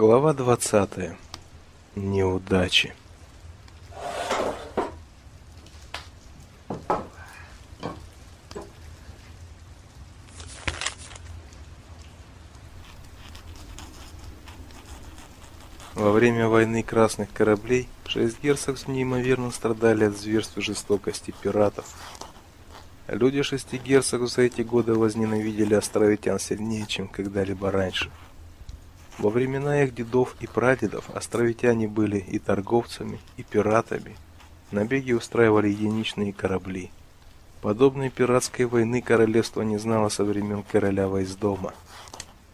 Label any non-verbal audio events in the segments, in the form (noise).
Глава 20. Неудачи. Во время войны красных кораблей шесть герцогств неимоверно страдали от зверств и жестокости пиратов. Люди шести герцогств за эти годы возненавидели островитян сильнее, чем когда-либо раньше. Во времена их дедов и прадедов островитяне были и торговцами, и пиратами. Набеги устраивали единичные корабли. Подобной пиратской войны королевство не знало со времен короля Вайсдома.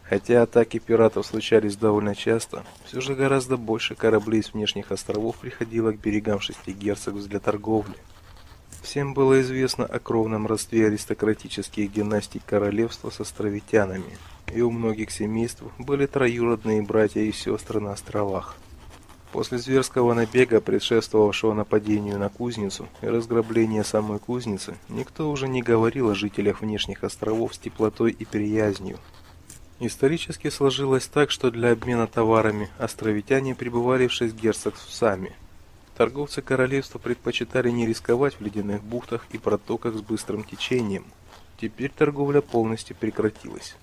Хотя атаки пиратов случались довольно часто, все же гораздо больше кораблей с внешних островов приходило к берегам шести герцогств для торговли. Всем было известно о кровном родстве аристократических династий королевства с островитянами – и у многих семейств были троюродные братья и сестры на островах. После зверского набега, предшествовавшего нападению на кузницу и разграбления самой кузницы, никто уже не говорил о жителях внешних островов с теплотой и приязнью. Исторически сложилось так, что для обмена товарами островитяне пребывали в шесть герцогств сами. Торговцы королевства предпочитали не рисковать в ледяных бухтах и протоках с быстрым течением. Теперь торговля полностью прекратилась.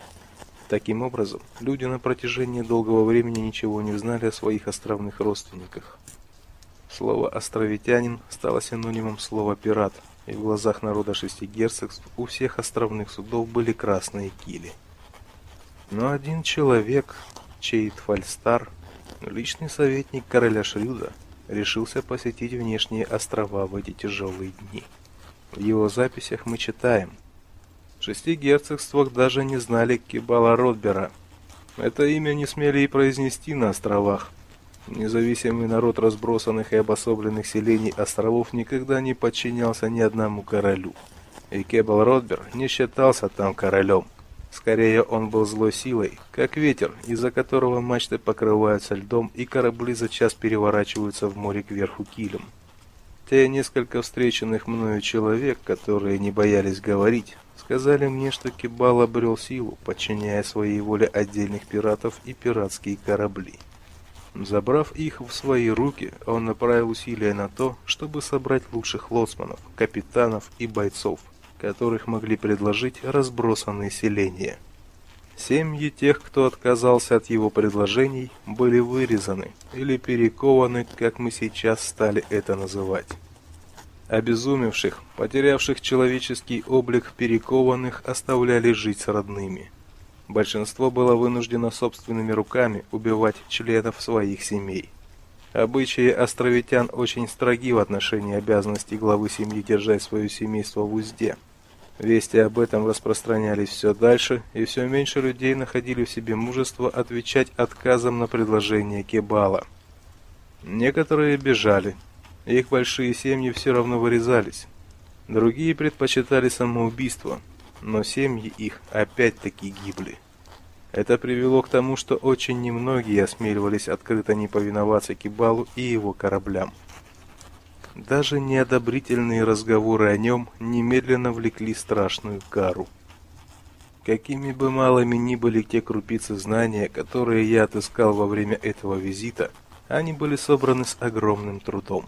Таким образом, люди на протяжении долгого времени ничего не знали о своих островных родственниках. Слово «островитянин» стало синонимом слова «пират», и в глазах народа шести герцогств у всех островных судов были красные кили. Но один человек, Чейт Фальстар, личный советник короля Шрюда, решился посетить внешние острова в эти тяжелые дни. В его записях мы читаем – шести герцогствах даже не знали Кибала Ротбера. Это имя не смели и произнести на островах. Независимый народ разбросанных и обособленных селений островов никогда не подчинялся ни одному королю. И Кебал Ротбер не считался там королем. Скорее, он был злой силой, как ветер, из-за которого мачты покрываются льдом и корабли за час переворачиваются в море кверху килем. Те несколько встреченных мною человек, которые не боялись говорить, сказали мне, что Кибал обрел силу, подчиняя своей воле отдельных пиратов и пиратские корабли. Забрав их в свои руки, он направил усилия на то, чтобы собрать лучших лоцманов, капитанов и бойцов, которых могли предложить разбросанные селения. Семьи тех, кто отказался от его предложений, были вырезаны или перекованы, как мы сейчас стали это называть. Обезумевших, потерявших человеческий облик, перекованных оставляли жить с родными. Большинство было вынуждено собственными руками убивать членов своих семей. Обычаи островитян очень строги в отношении обязанностей главы семьи держать свое семейство в узде. Вести об этом распространялись все дальше, и все меньше людей находили в себе мужество отвечать отказом на предложение Кебала. Некоторые бежали, их большие семьи все равно вырезались. Другие предпочитали самоубийство, но семьи их опять-таки гибли. Это привело к тому, что очень немногие осмеливались открыто не повиноваться Кибалу и его кораблям. Даже неодобрительные разговоры о нем немедленно влекли страшную кару. Какими бы малыми ни были те крупицы знания, которые я отыскал во время этого визита, они были собраны с огромным трудом.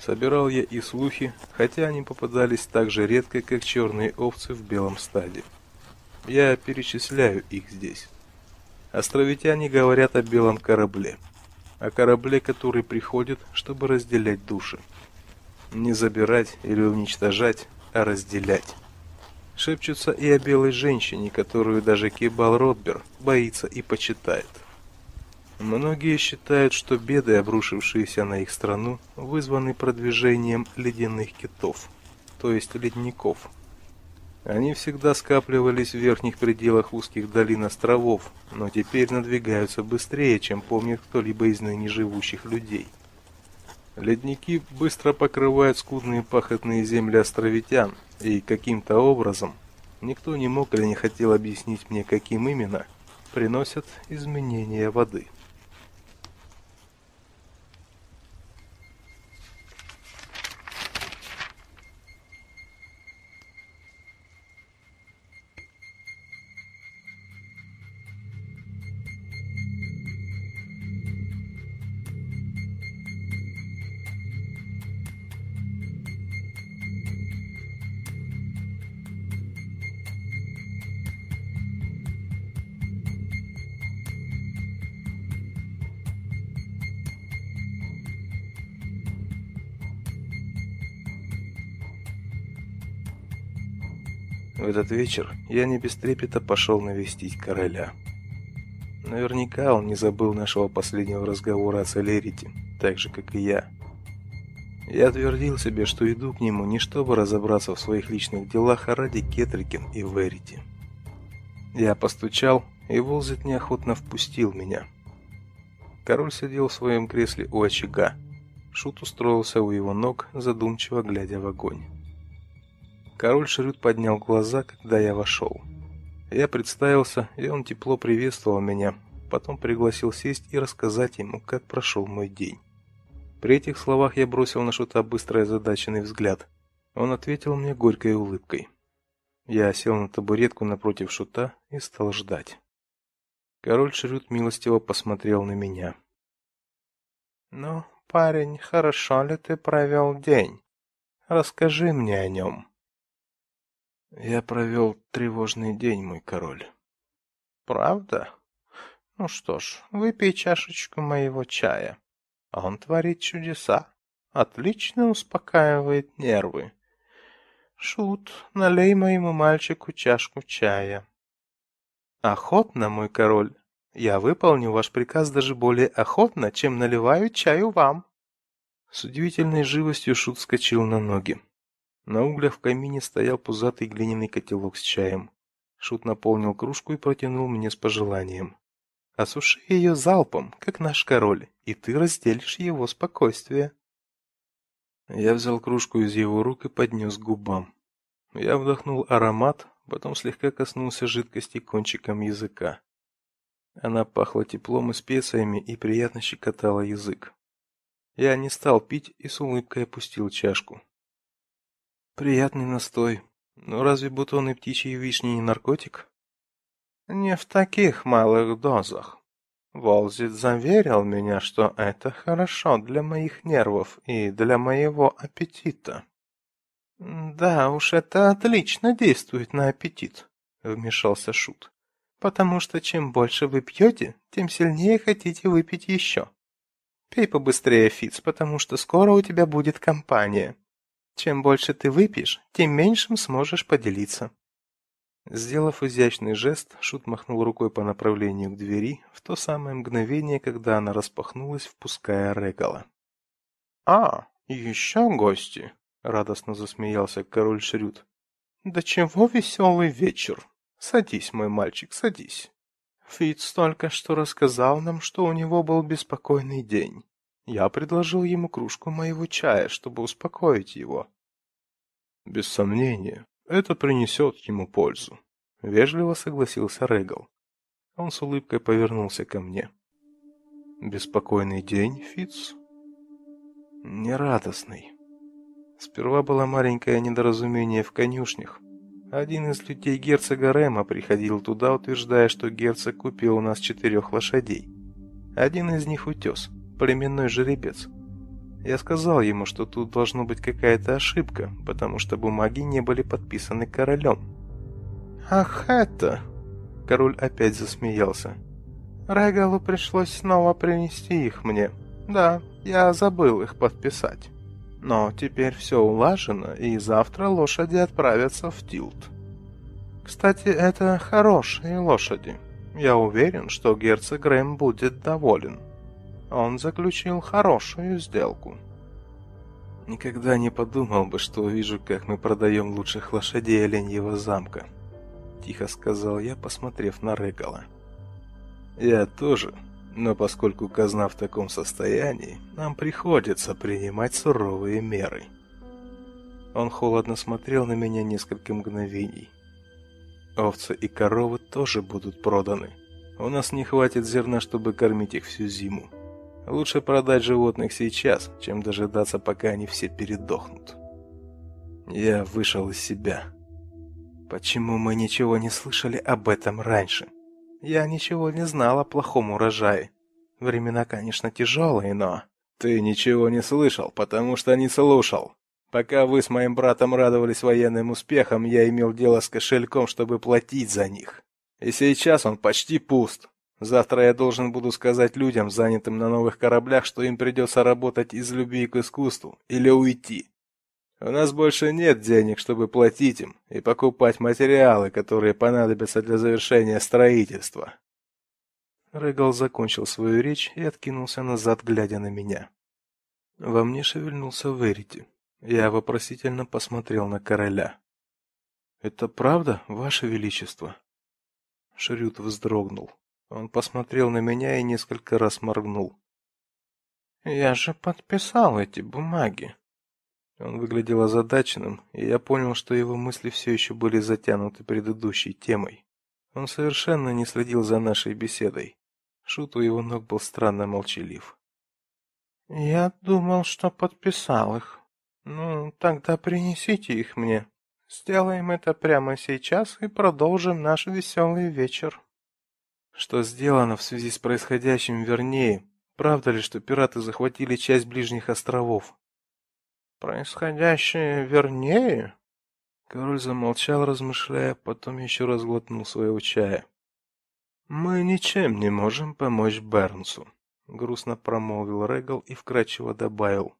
Собирал я и слухи, хотя они попадались так же редко, как черные овцы в белом стаде. Я перечисляю их здесь. Островитяне говорят о белом корабле, о корабле, который приходит, чтобы разделять души. Не забирать или уничтожать, а разделять. Шепчутся и о белой женщине, которую даже Кебал Ротбер боится и почитает. Многие считают, что беды, обрушившиеся на их страну, вызваны продвижением ледяных китов, то есть ледников. Они всегда скапливались в верхних пределах узких долин островов, но теперь надвигаются быстрее, чем помнит кто-либо из ныне живущих людей. Ледники быстро покрывают скудные пахотные земли островитян, и каким-то образом, никто не мог или не хотел объяснить мне, каким именно, приносят изменения воды. Этот вечер я не без трепета пошел навестить короля. Наверняка он не забыл нашего последнего разговора о Целерите, так же, как и я. Я твердил себе, что иду к нему не чтобы разобраться в своих личных делах, а ради Кетрикин и Верити. Я постучал, и Волзит неохотно впустил меня. Король сидел в своем кресле у очага. Шут устроился у его ног, задумчиво глядя в огонь. Король Шрюд поднял глаза, когда я вошел. Я представился, и он тепло приветствовал меня, потом пригласил сесть и рассказать ему, как прошел мой день. При этих словах я бросил на Шута быстрый озадаченный взгляд. Он ответил мне горькой улыбкой. Я сел на табуретку напротив Шута и стал ждать. Король Шрют милостиво посмотрел на меня. «Ну, парень, хорошо ли ты провел день? Расскажи мне о нем». «Я провел тревожный день, мой король». «Правда? Ну что ж, выпей чашечку моего чая». Он творит чудеса. Отлично успокаивает нервы. Шут, налей моему мальчику чашку чая. Охотно, мой король. Я выполню ваш приказ даже более охотно, чем наливаю чаю вам. С удивительной живостью Шут вскочил на ноги. На углях в камине стоял пузатый глиняный котелок с чаем. Шут наполнил кружку и протянул мне с пожеланием. Осуши ее залпом, как наш король, и ты разделишь его спокойствие. Я взял кружку из его рук и поднес к губам. Я вдохнул аромат, потом слегка коснулся жидкости кончиком языка. Она пахла теплом и специями и приятно щекотала язык. Я не стал пить и с улыбкой опустил чашку. Приятный настой. Но разве бутоны птичьей вишни не наркотик? Не в таких малых дозах. Волзит заверил меня, что это хорошо для моих нервов и для моего аппетита. Да уж, это отлично действует на аппетит, вмешался Шут. Потому что чем больше вы пьете, тем сильнее хотите выпить еще. Пей побыстрее, Фиц, потому что скоро у тебя будет компания. Чем больше ты выпьешь, тем меньшим сможешь поделиться. Сделав изящный жест, Шут махнул рукой по направлению к двери в то самое мгновение, когда она распахнулась, впуская Регала. «А, еще гости!» — радостно засмеялся король Шрюд. «Да чего веселый вечер! Садись, мой мальчик, садись!» Фиц только что рассказал нам, что у него был беспокойный день. Я предложил ему кружку моего чая, чтобы успокоить его. Без сомнения, это принесет ему пользу. Вежливо согласился Регал. Он с улыбкой повернулся ко мне. Беспокойный день, Фиц? Нерадостный. Сперва было маленькое недоразумение в конюшнях. Один из людей герцога Рема приходил туда, утверждая, что герцог купил у нас четырех лошадей. Один из них утес, племенной жеребец. Я сказал ему, что тут должно быть какая-то ошибка, потому что бумаги не были подписаны королем. «Ах, это...» Король опять засмеялся. «Регалу пришлось снова принести их мне. Да, я забыл их подписать. Но теперь все улажено, и завтра лошади отправятся в Тилт. Кстати, это хорошие лошади. Я уверен, что герцог Грэм будет доволен». Он заключил хорошую сделку. Никогда не подумал бы, что увижу, как мы продаем лучших лошадей Оленьего замка. Тихо сказал я, посмотрев на Регала. Я тоже, но поскольку казна в таком состоянии, нам приходится принимать суровые меры. Он холодно смотрел на меня несколько мгновений. Овцы и коровы тоже будут проданы. У нас не хватит зерна, чтобы кормить их всю зиму. Лучше продать животных сейчас, чем дожидаться, пока они все передохнут. Я вышел из себя. Почему мы ничего не слышали об этом раньше? Я ничего не знал о плохом урожае. Времена, конечно, тяжелые, но... Ты ничего не слышал, потому что не слушал. Пока вы с моим братом радовались военным успехам, я имел дело с кошельком, чтобы платить за них. И сейчас он почти пуст. Завтра я должен буду сказать людям, занятым на новых кораблях, что им придется работать из любви к искусству или уйти. У нас больше нет денег, чтобы платить им и покупать материалы, которые понадобятся для завершения строительства. Регал закончил свою речь и откинулся назад, глядя на меня. Во мне шевельнулся Верити. Я вопросительно посмотрел на короля. Это правда, ваше величество? Шрют вздрогнул. Он посмотрел на меня и несколько раз моргнул. Я же подписал эти бумаги. Он выглядел озадаченным, и я понял, что его мысли все еще были затянуты предыдущей темой. Он совершенно не следил за нашей беседой. Шут у его ног был странно молчалив. Я думал, что подписал их. Ну, тогда принесите их мне. Сделаем это прямо сейчас и продолжим наш веселый вечер. Что сделано в связи с происходящим вернее? Правда ли, что пираты захватили часть ближних островов? Происходящее вернее? Король замолчал, размышляя, потом еще раз глотнул своего чая. Мы ничем не можем помочь Бернсу, грустно промолвил Регал и вкратчиво добавил: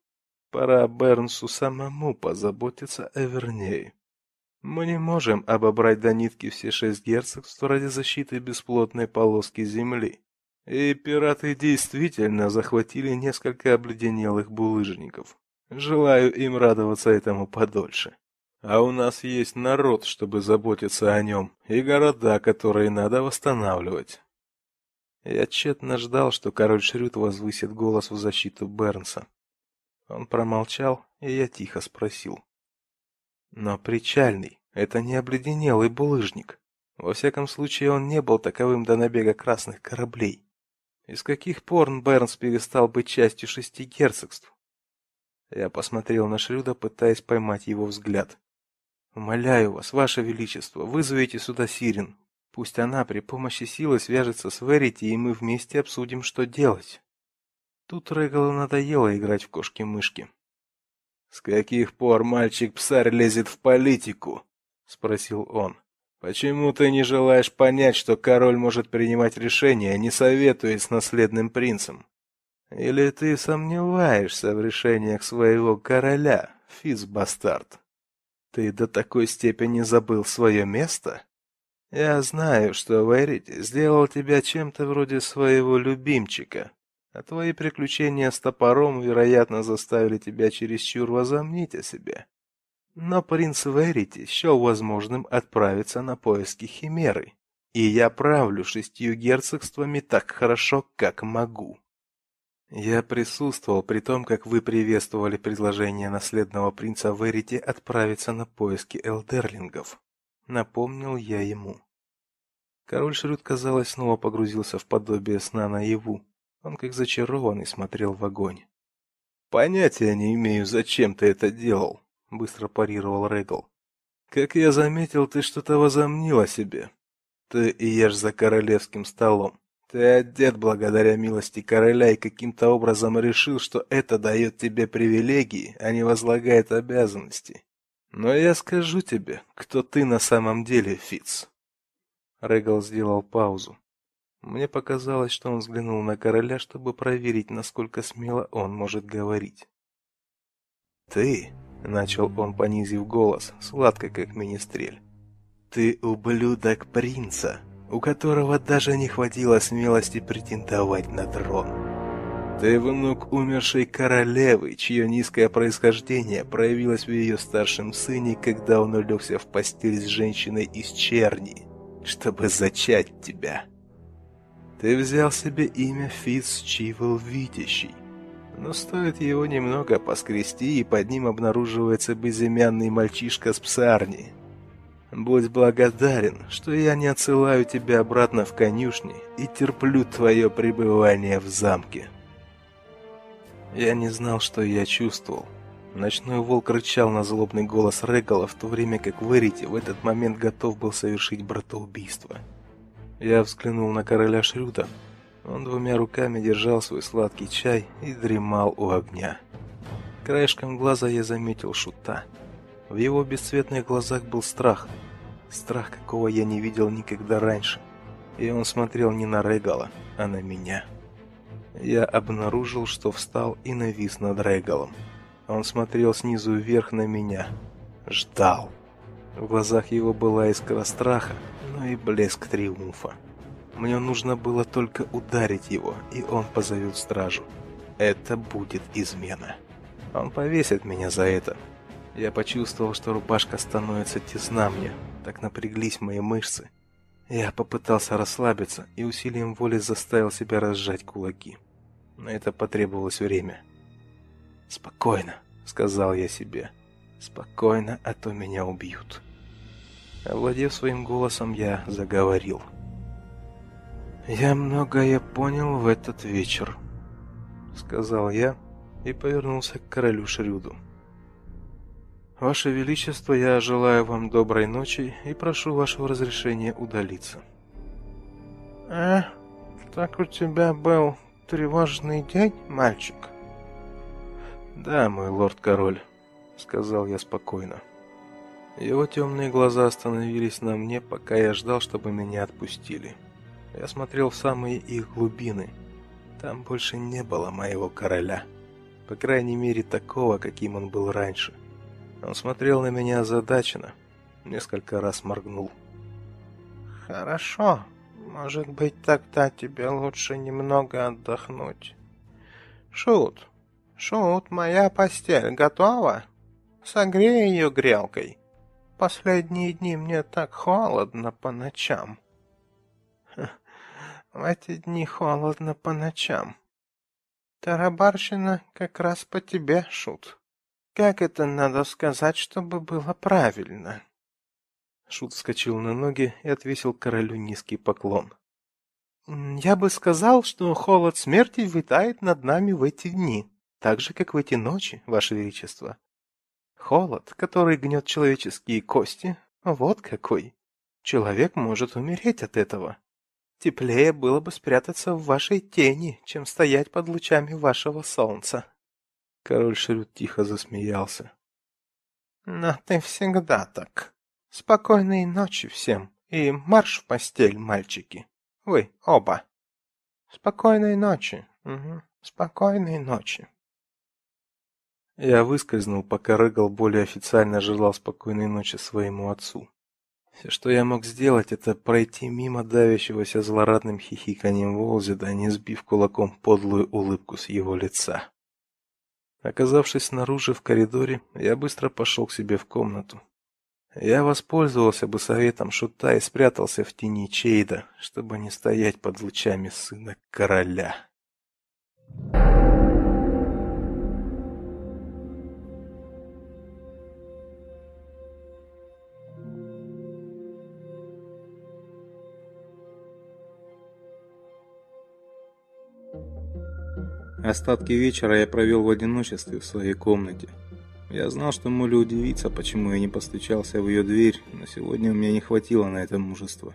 Пора Бернсу самому позаботиться о Вернее. Мы не можем обобрать до нитки все шесть герцогств ради защиты бесплотной полоски земли. И пираты действительно захватили несколько обледенелых булыжников. Желаю им радоваться этому подольше. А у нас есть народ, чтобы заботиться о нем, и города, которые надо восстанавливать. Я тщетно ждал, что король Шрют возвысит голос в защиту Бернса. Он промолчал, и я тихо спросил: "Но причальный это не обледенелый булыжник. Во всяком случае, он не был таковым до набега красных кораблей. Из каких пор Бернс перестал быть частью шести герцогств? Я посмотрел на Шрюда, пытаясь поймать его взгляд. Умоляю вас, ваше величество, вызовите сюда Сирин. Пусть она при помощи силы свяжется с Верити, и мы вместе обсудим, что делать. Тут Регалу надоело играть в кошки-мышки. С каких пор мальчик-псарь лезет в политику? спросил он. Почему ты не желаешь понять, что король может принимать решения, не советуясь с наследным принцем? Или ты сомневаешься в решениях своего короля, Физбастард? Ты до такой степени забыл свое место? Я знаю, что Верит сделал тебя чем-то вроде своего любимчика, а твои приключения с топором, вероятно, заставили тебя чересчур возомнить о себе. Но принц Верити счел возможным отправиться на поиски Химеры, и я правлю шестью герцогствами так хорошо, как могу. Я присутствовал при том, как вы приветствовали предложение наследного принца Верити отправиться на поиски элдерлингов. Напомнил я ему. Король Шрюд, казалось, снова погрузился в подобие сна наяву. Он как зачарованный смотрел в огонь. Понятия не имею, зачем ты это делал, быстро парировал Регал. Как я заметил, ты что-то возомнил о себе. Ты ешь за королевским столом. Ты одет благодаря милости короля и каким-то образом решил, что это дает тебе привилегии, а не возлагает обязанности. Но я скажу тебе, кто ты на самом деле, Фиц. Регал сделал паузу. Мне показалось, что он взглянул на короля, чтобы проверить, насколько смело он может говорить. Ты, начал он, понизив голос, сладко как министрель. Ты ублюдок принца у которого даже не хватило смелости претендовать на трон. Ты внук умершей королевы, чье низкое происхождение проявилось в ее старшем сыне, когда он улегся в постель с женщиной из черни, чтобы зачать тебя. Ты взял себе имя Фицчивл Видящий, но стоит его немного поскрести, и под ним обнаруживается безымянный мальчишка с псарни, Будь благодарен, что я не отсылаю тебя обратно в конюшни и терплю твое пребывание в замке. Я не знал, что я чувствовал. Ночной волк рычал на злобный голос Регала, в то время как Верити в этот момент готов был совершить братоубийство. Я взглянул на короля Шрюда. Он двумя руками держал свой сладкий чай и дремал у огня. Краешком глаза я заметил шута. В его бесцветных глазах был страх. Страх, какого я не видел никогда раньше. И он смотрел не на Регала, а на меня. Я обнаружил, что встал и навис над Регалом. Он смотрел снизу вверх на меня, ждал. В глазах его была искра страха, но и блеск триумфа. Мне нужно было только ударить его, и он позовет стражу. Это будет измена. Он повесит меня за это. Я почувствовал, что рубашка становится тесна мне. Так напряглись мои мышцы. Я попытался расслабиться и усилием воли заставил себя разжать кулаки. Но это потребовалось время. "Спокойно", сказал я себе. "Спокойно, а то меня убьют". Овладев своим голосом, я заговорил. Я многое понял в этот вечер, сказал я и повернулся к королю Шрюду. Ваше величество, я желаю вам доброй ночи и прошу вашего разрешения удалиться. А, так у тебя был тревожный день, мальчик? Да, мой лорд-король, сказал я спокойно. Его темные глаза остановились на мне, пока я ждал, чтобы меня отпустили. Я смотрел в самые их глубины. Там больше не было моего короля. По крайней мере, такого, каким он был раньше. Он смотрел на меня озадаченно, несколько раз моргнул. Хорошо. Может быть, тогда тебе лучше немного отдохнуть. Шут. Шут, моя постель готова? Согрей ее грелкой. Последние дни мне так холодно по ночам. В эти дни холодно по ночам. Тарабарщина как раз по тебе, Шут. Как это надо сказать, чтобы было правильно? Шут вскочил на ноги и отвесил королю низкий поклон. Я бы сказал, что холод смерти витает над нами в эти дни, так же как в эти ночи, ваше величество. Холод, который гнет человеческие кости, вот какой. Человек может умереть от этого. Теплее было бы спрятаться в вашей тени, чем стоять под лучами вашего солнца. Король Шрюд тихо засмеялся. Но ты всегда так. Спокойной ночи всем и марш в постель, мальчики. Вы оба. Спокойной ночи. Угу. Спокойной ночи. Я выскользнул, пока Рыгал более официально желал спокойной ночи своему отцу. Все, что я мог сделать, это пройти мимо давящегося злорадным хихиканьем Волзида, не сбив кулаком подлую улыбку с его лица. Оказавшись снаружи в коридоре, я быстро пошел к себе в комнату. Я воспользовался бы советом шута и спрятался в тени Чейда, чтобы не стоять под лучами сына короля. Остатки вечера я провел в одиночестве в своей комнате. Я знал, что Молли удивится, почему я не постучался в ее дверь, но сегодня у меня не хватило на это мужества.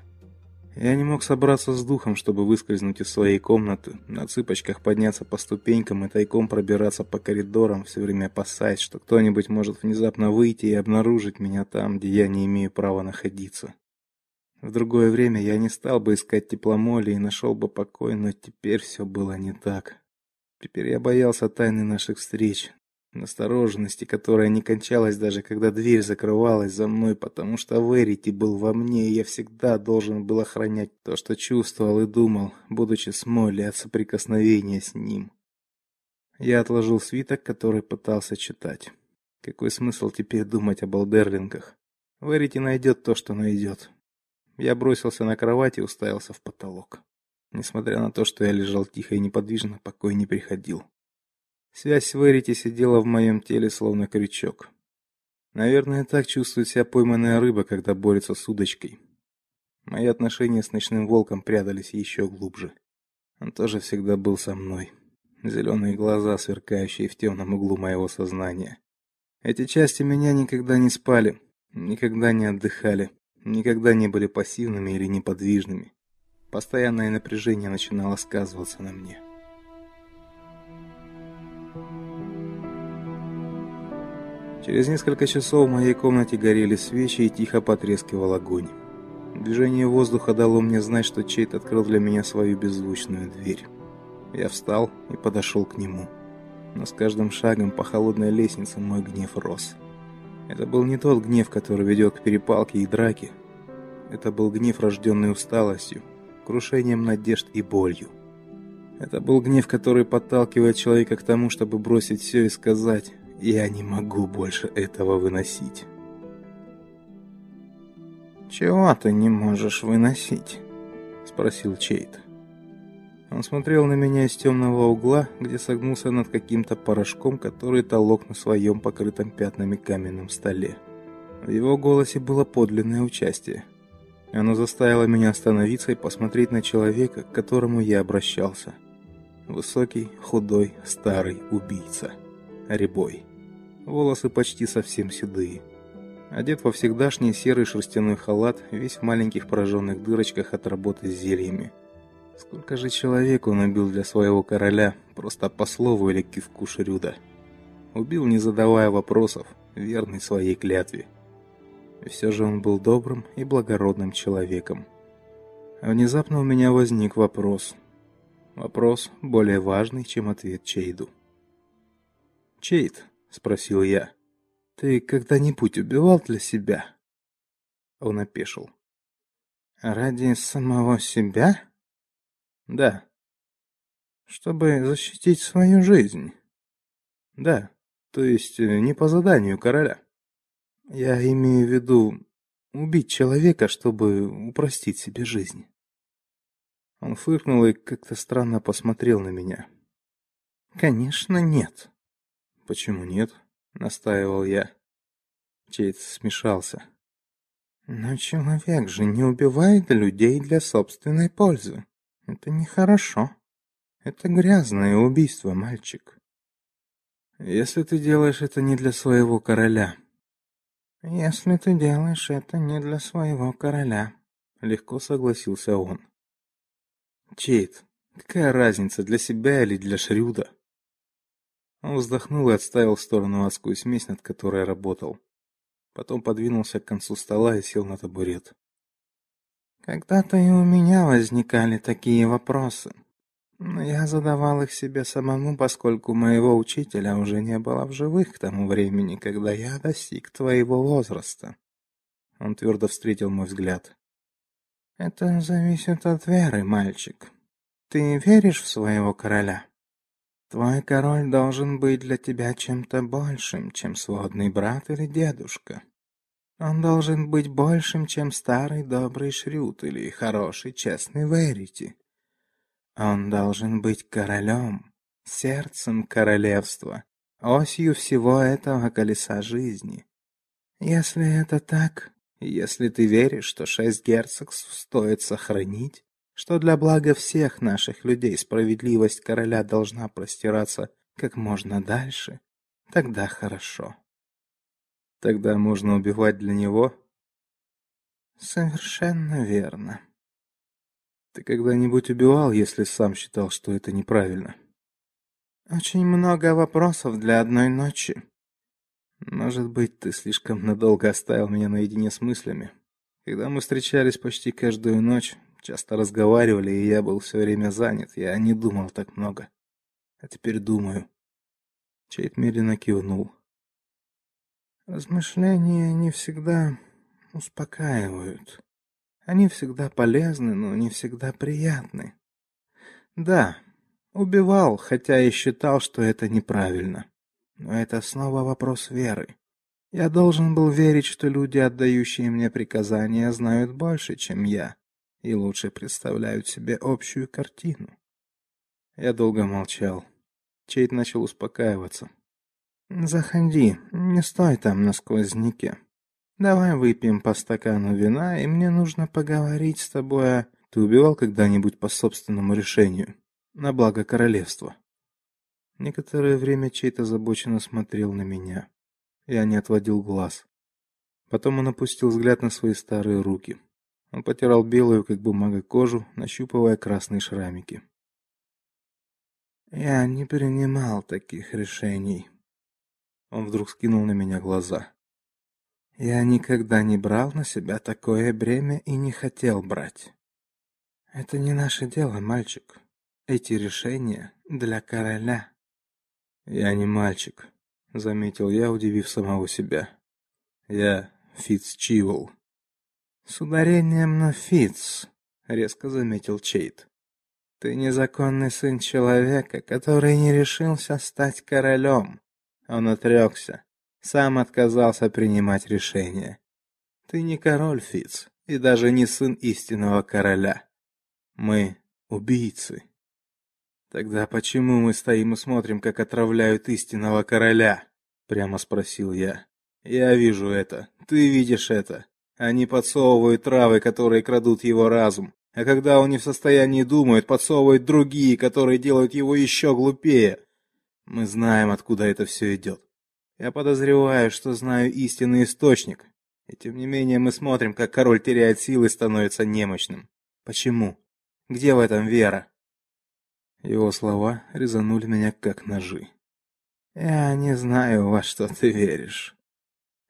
Я не мог собраться с духом, чтобы выскользнуть из своей комнаты, на цыпочках подняться по ступенькам и тайком пробираться по коридорам, все время опасаясь, что кто-нибудь может внезапно выйти и обнаружить меня там, где я не имею права находиться. В другое время я не стал бы искать тепломоли и нашел бы покой, но теперь все было не так. Теперь я боялся тайны наших встреч, настороженности, которая не кончалась даже когда дверь закрывалась за мной, потому что Верити был во мне, и я всегда должен был охранять то, что чувствовал и думал, будучи с Молли от соприкосновения с ним. Я отложил свиток, который пытался читать. Какой смысл теперь думать об Алдерлингах? Верити найдет то, что найдет. Я бросился на кровать и уставился в потолок. Несмотря на то, что я лежал тихо и неподвижно, покой не приходил. Связь с Верити сидела в моем теле словно крючок. Наверное, так чувствует себя пойманная рыба, когда борется с удочкой. Мои отношения с ночным волком прятались еще глубже. Он тоже всегда был со мной. Зеленые глаза, сверкающие в темном углу моего сознания. Эти части меня никогда не спали, никогда не отдыхали, никогда не были пассивными или неподвижными. Постоянное напряжение начинало сказываться на мне. Через несколько часов в моей комнате горели свечи и тихо потрескивал огонь. Движение воздуха дало мне знать, что Чейт открыл для меня свою беззвучную дверь. Я встал и подошел к нему. но с каждым шагом по холодной лестнице мой гнев рос. Это был не тот гнев, который ведет к перепалке и драке. Это был гнев, рожденный усталостью, крушением надежд и болью. Это был гнев, который подталкивает человека к тому, чтобы бросить все и сказать: "Я не могу больше этого выносить". Чего ты не можешь выносить? спросил Чейт. Он смотрел на меня из темного угла, где согнулся над каким-то порошком, который толок на своем покрытом пятнами каменном столе. В его голосе было подлинное участие. Оно заставило меня остановиться и посмотреть на человека, к которому я обращался. Высокий, худой, старый убийца. Рябой. Волосы почти совсем седые. Одет во всегдашний серый шерстяной халат, весь в маленьких пораженных дырочках от работы с зельями. Сколько же человек он убил для своего короля, просто по слову или кивку Шрюда. Убил, не задавая вопросов, верный своей клятве. Все же он был добрым и благородным человеком. Внезапно у меня возник вопрос. Вопрос более важный, чем ответ Чейду. «Чейд», — спросил я, — «ты когда-нибудь убивал для себя?» Он опешил. «Ради самого себя?» Да. Чтобы защитить свою жизнь. Да. То есть э, не по заданию короля. Я имею в виду убить человека, чтобы упростить себе жизнь. Он фыркнул и как-то странно посмотрел на меня. Конечно, нет. Почему нет? настаивал я. Чейт смешался. Но человек же не убивает людей для собственной пользы. Это нехорошо. Это грязное убийство, мальчик. Если ты делаешь это не для своего короля. Если ты делаешь это не для своего короля, легко согласился он. Чейт, какая разница, для себя или для Шрюда? Он вздохнул и отставил в сторону адскую смесь, над которой работал. Потом подвинулся к концу стола и сел на табурет. Когда-то и у меня возникали такие вопросы. Я задавал их себе самому, поскольку моего учителя уже не было в живых к тому времени, когда я достиг твоего возраста. Он твердо встретил мой взгляд. Это зависит от веры, мальчик. Ты веришь в своего короля? Твой король должен быть для тебя чем-то большим, чем сводный брат или дедушка. Он должен быть большим, чем старый добрый Шрют или хороший честный Верити. Он должен быть королем, сердцем королевства, осью всего этого колеса жизни. Если это так, если ты веришь, что шесть герцогств стоит сохранить, что для блага всех наших людей справедливость короля должна простираться как можно дальше, тогда хорошо. Тогда можно убивать для него? Совершенно верно. Ты когда-нибудь убивал, если сам считал, что это неправильно? Очень много вопросов для одной ночи. Может быть, ты слишком надолго оставил меня наедине с мыслями. Когда мы встречались почти каждую ночь, часто разговаривали, и я был все время занят, я не думал так много. А теперь думаю. Чейт медленно кивнул. Размышления не всегда успокаивают. Они всегда полезны, но не всегда приятны. Да, убивал, хотя и считал, что это неправильно. Но это снова вопрос веры. Я должен был верить, что люди, отдающие мне приказания, знают больше, чем я, и лучше представляют себе общую картину. Я долго молчал. Чейт начал успокаиваться. Заходи, не стой там на сквозняке. Давай выпьем по стакану вина, и мне нужно поговорить с тобой. Ты убивал когда-нибудь по собственному решению, на благо королевства? Некоторое время чей-то озабоченно смотрел на меня. Я не отводил глаз. Потом он опустил взгляд на свои старые руки. Он потирал белую, как бумага, кожу, нащупывая красные шрамики. Я не принимал таких решений, он вдруг скинул на меня глаза. Я никогда не брал на себя такое бремя и не хотел брать. Это не наше дело, мальчик. Эти решения для короля. Я не мальчик, заметил я, удивив самого себя. Я Фитц Чивол. С ударением на Фитц, резко заметил Чейт. Ты незаконный сын человека, который не решился стать королем. Он отрекся, сам отказался принимать решения. Ты не король, Фиц, и даже не сын истинного короля. Мы убийцы. Тогда почему мы стоим и смотрим, как отравляют истинного короля? прямо спросил я. Я вижу это. Ты видишь это. Они подсовывают травы, которые крадут его разум. А когда он не в состоянии думать, подсовывают другие, которые делают его еще глупее. Мы знаем, откуда это все идет. Я подозреваю, что знаю истинный источник. И тем не менее мы смотрим, как король теряет силы и становится немощным. Почему? Где в этом вера? Его слова резанули меня как ножи. Я не знаю, во что ты веришь.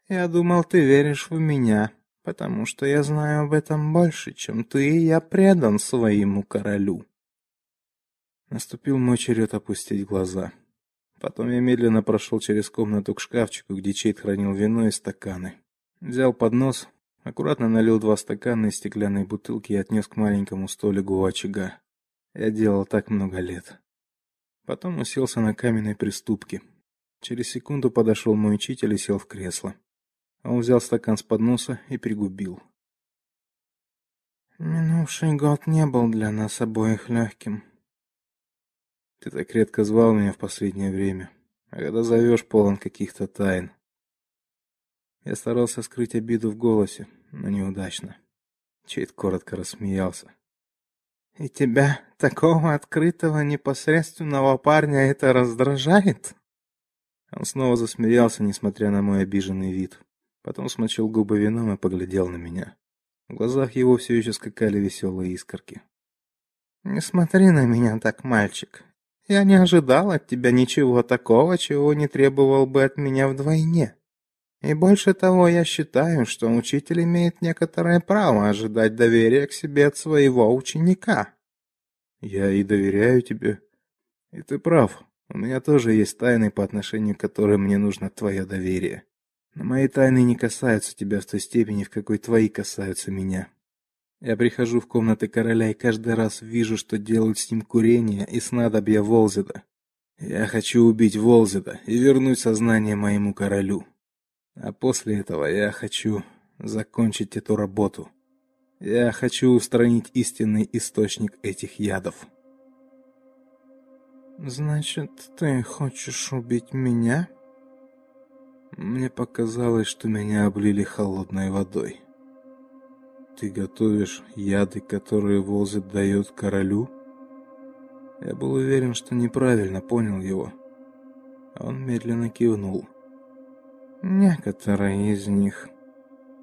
Я думал, ты веришь в меня, потому что я знаю об этом больше, чем ты, и я предан своему королю. Наступил мой черед опустить глаза. Потом я медленно прошел через комнату к шкафчику, где Чейт хранил вино и стаканы. Взял поднос, аккуратно налил два стакана из стеклянной бутылки и отнес к маленькому столику у очага. Я делал так много лет. Потом уселся на каменной приступке. Через секунду подошел мой учитель и сел в кресло. Он взял стакан с подноса и пригубил. Минувший год не был для нас обоих легким. Ты так редко звал меня в последнее время, а когда зовешь, полон каких-то тайн. Я старался скрыть обиду в голосе, но неудачно. Чейт коротко рассмеялся. И тебя, такого открытого, непосредственного парня, это раздражает? Он снова засмеялся, несмотря на мой обиженный вид. Потом смочил губы вином и поглядел на меня. В глазах его все еще скакали веселые искорки. Не смотри на меня так, мальчик. Я не ожидал от тебя ничего такого, чего не требовал бы от меня вдвойне. И больше того, я считаю, что учитель имеет некоторое право ожидать доверия к себе от своего ученика. Я и доверяю тебе. И ты прав. У меня тоже есть тайны, по отношению к которым мне нужно твое доверие. Но мои тайны не касаются тебя в той степени, в какой твои касаются меня. Я прихожу в комнаты короля и каждый раз вижу, что делают с ним курение и снадобья Волзеда. Я хочу убить Волзеда и вернуть сознание моему королю. А после этого я хочу закончить эту работу. Я хочу устранить истинный источник этих ядов. Значит, ты хочешь убить меня? Мне показалось, что меня облили холодной водой. Ты готовишь яды, которые Волзет дает королю? Я был уверен, что неправильно понял его. Он медленно кивнул. Некоторые из них,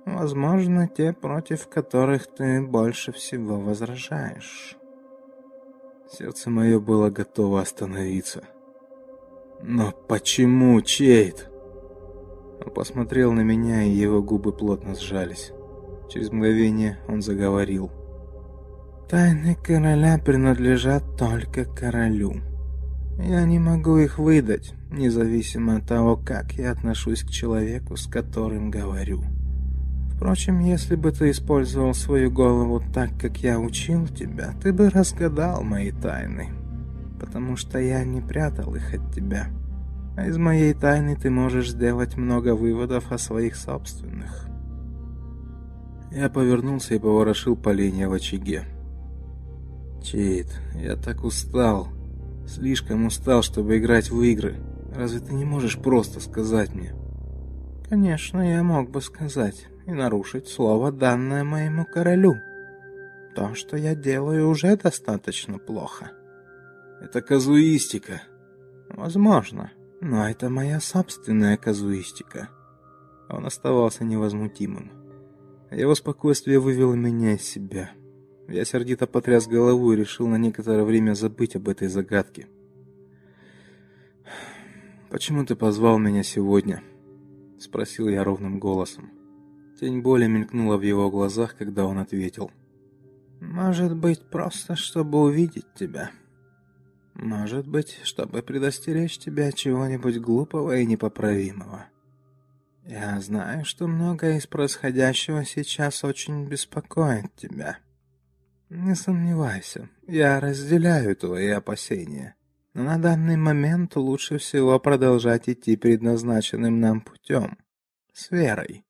возможно, те, против которых ты больше всего возражаешь. Сердце мое было готово остановиться. Но почему, Чейт? Он посмотрел на меня, и его губы плотно сжались. Через мгновение он заговорил. «Тайны короля принадлежат только королю. Я не могу их выдать, независимо от того, как я отношусь к человеку, с которым говорю. Впрочем, если бы ты использовал свою голову так, как я учил тебя, ты бы разгадал мои тайны, потому что я не прятал их от тебя». А из моей тайны ты можешь сделать много выводов о своих собственных. Я повернулся и поворошил поленья в очаге. Чейт, я так устал. Слишком устал, чтобы играть в игры. Разве ты не можешь просто сказать мне? Конечно, я мог бы сказать и нарушить слово, данное моему королю. То, что я делаю, уже достаточно плохо. Это казуистика. Возможно. Но это моя собственная казуистика. Он оставался невозмутимым. Его спокойствие вывело меня из себя. Я сердито потряс головой и решил на некоторое время забыть об этой загадке. Почему ты позвал меня сегодня? спросил я ровным голосом. Тень боли мелькнула в его глазах, когда он ответил: Может быть, просто чтобы увидеть тебя. Может быть, чтобы предостеречь тебя от чего-нибудь глупого и непоправимого. Я знаю, что многое из происходящего сейчас очень беспокоит тебя. Не сомневайся, я разделяю твои опасения. Но на данный момент лучше всего продолжать идти предназначенным нам путем. С верой.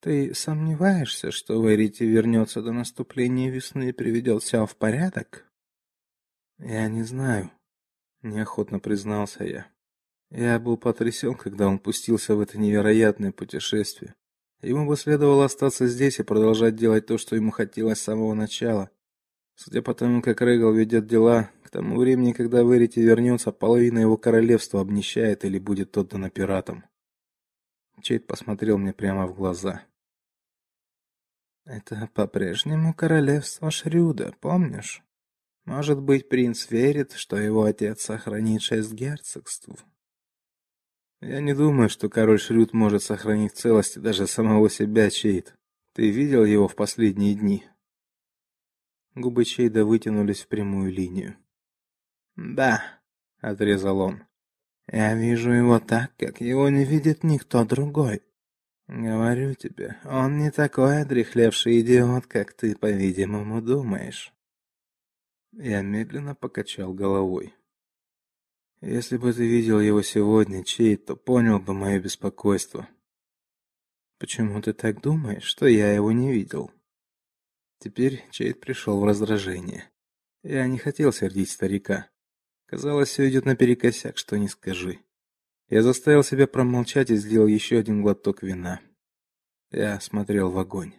Ты сомневаешься, что Верити вернется до наступления весны и приведет все в порядок? Я не знаю, неохотно признался я. Я был потрясен, когда он пустился в это невероятное путешествие. Ему бы следовало остаться здесь и продолжать делать то, что ему хотелось с самого начала. Судя по тому, как Регал ведет дела, к тому времени, когда Верити вернется, половина его королевства обнищает или будет отдана пиратам. Чейд посмотрел мне прямо в глаза. Это по-прежнему королевство Шрюда, помнишь? Может быть, принц верит, что его отец сохранит шесть герцогств. Я не думаю, что король Шрюд может сохранить в целости даже самого себя, Чейд. Ты видел его в последние дни? Губы Чейда вытянулись в прямую линию. "Да", отрезал он. "Я вижу его так, как его не видит никто другой. Говорю тебе, он не такой одрехлевший идиот, как ты, по-видимому, думаешь". Я медленно покачал головой. Если бы ты видел его сегодня, Чейд, то понял бы мое беспокойство. Почему ты так думаешь, что я его не видел? Теперь Чейд пришел в раздражение. Я не хотел сердить старика. Казалось, все идет наперекосяк, что не скажи. Я заставил себя промолчать и сделал еще один глоток вина. Я смотрел в огонь.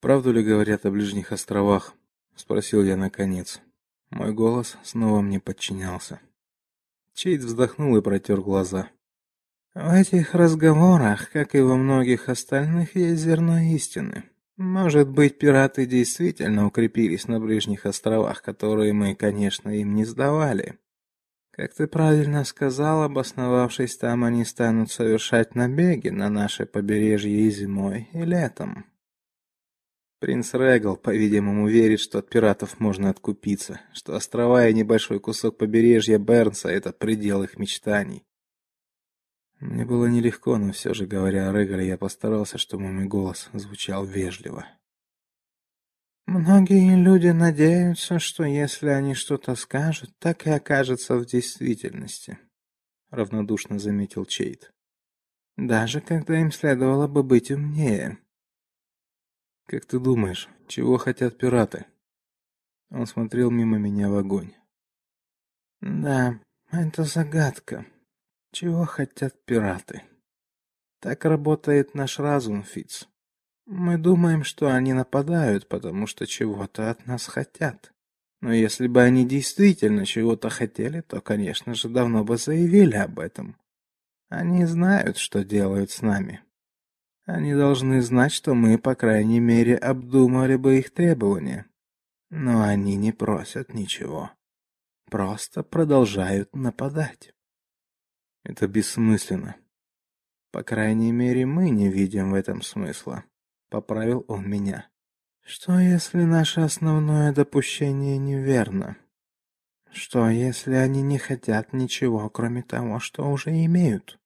Правду ли говорят о ближних островах? спросил я наконец. Мой голос снова мне подчинялся. Чейд вздохнул и протер глаза. В этих разговорах, как и во многих остальных, есть зерно истины. Может быть, пираты действительно укрепились на ближних островах, которые мы, конечно, им не сдавали. Как ты правильно сказал, обосновавшись там, они станут совершать набеги на наше побережье и зимой, и летом. Принц Регал, по-видимому, верит, что от пиратов можно откупиться, что острова и небольшой кусок побережья Бернса это предел их мечтаний. Мне было нелегко, но все же, говоря о Регале, я постарался, чтобы мой голос звучал вежливо. Многие люди надеются, что если они что-то скажут, так и окажется в действительности, равнодушно заметил Чейт. Даже когда им следовало бы быть умнее. Как ты думаешь, чего хотят пираты? Он смотрел мимо меня в огонь. Да, это загадка. Чего хотят пираты? Так работает наш разум, Фиц. Мы думаем, что они нападают, потому что чего-то от нас хотят. Но если бы они действительно чего-то хотели, то, конечно же, давно бы заявили об этом. Они знают, что делают с нами. Они должны знать, что мы, по крайней мере, обдумали бы их требования. Но они не просят ничего. Просто продолжают нападать. Это бессмысленно. По крайней мере, мы не видим в этом смысла, поправил он меня. Что если наше основное допущение неверно? Что если они не хотят ничего, кроме того, что уже имеют?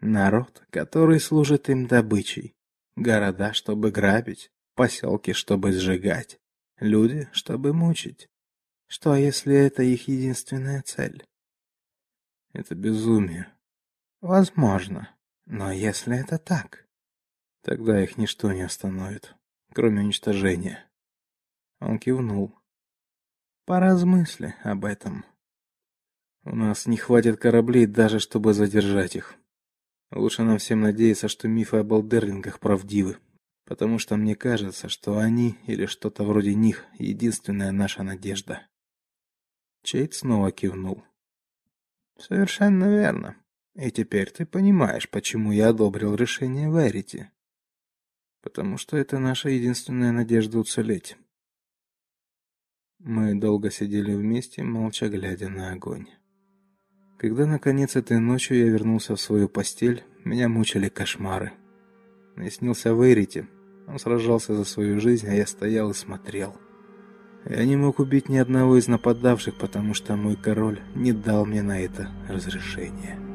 Народ, который служит им добычей, города, чтобы грабить, поселки, чтобы сжигать, люди, чтобы мучить. Что если это их единственная цель? Это безумие. Возможно. Но если это так, тогда их ничто не остановит, кроме уничтожения. Он кивнул. Поразмысли об этом. У нас не хватит кораблей даже чтобы задержать их. Лучше нам всем надеяться, что мифы об Алдерлингах правдивы, потому что мне кажется, что они или что-то вроде них единственная наша надежда. Чейт снова кивнул. Совершенно верно. И теперь ты понимаешь, почему я одобрил решение Верити. Потому что это наша единственная надежда уцелеть. Мы долго сидели вместе, молча глядя на огонь. Когда наконец этой ночью я вернулся в свою постель, меня мучили кошмары. Мне снился Верити. Он сражался за свою жизнь, а я стоял и смотрел. Я не мог убить ни одного из нападавших, потому что мой король не дал мне на это разрешения.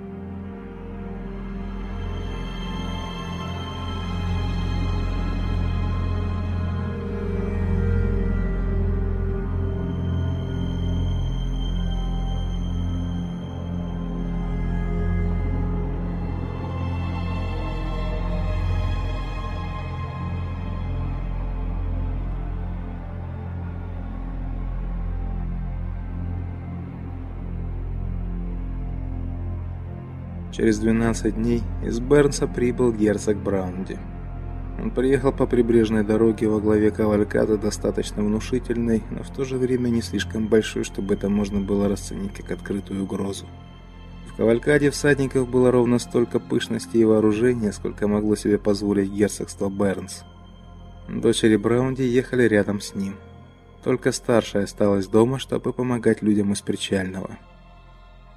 Через 12 дней из Бернса прибыл герцог Браунди. Он приехал по прибрежной дороге во главе кавалькады, достаточно внушительной, но в то же время не слишком большой, чтобы это можно было расценить как открытую угрозу. В кавалькаде всадников было ровно столько пышности и вооружения, сколько могло себе позволить герцогство Бернс. Дочери Браунди ехали рядом с ним. Только старшая осталась дома, чтобы помогать людям из Причального.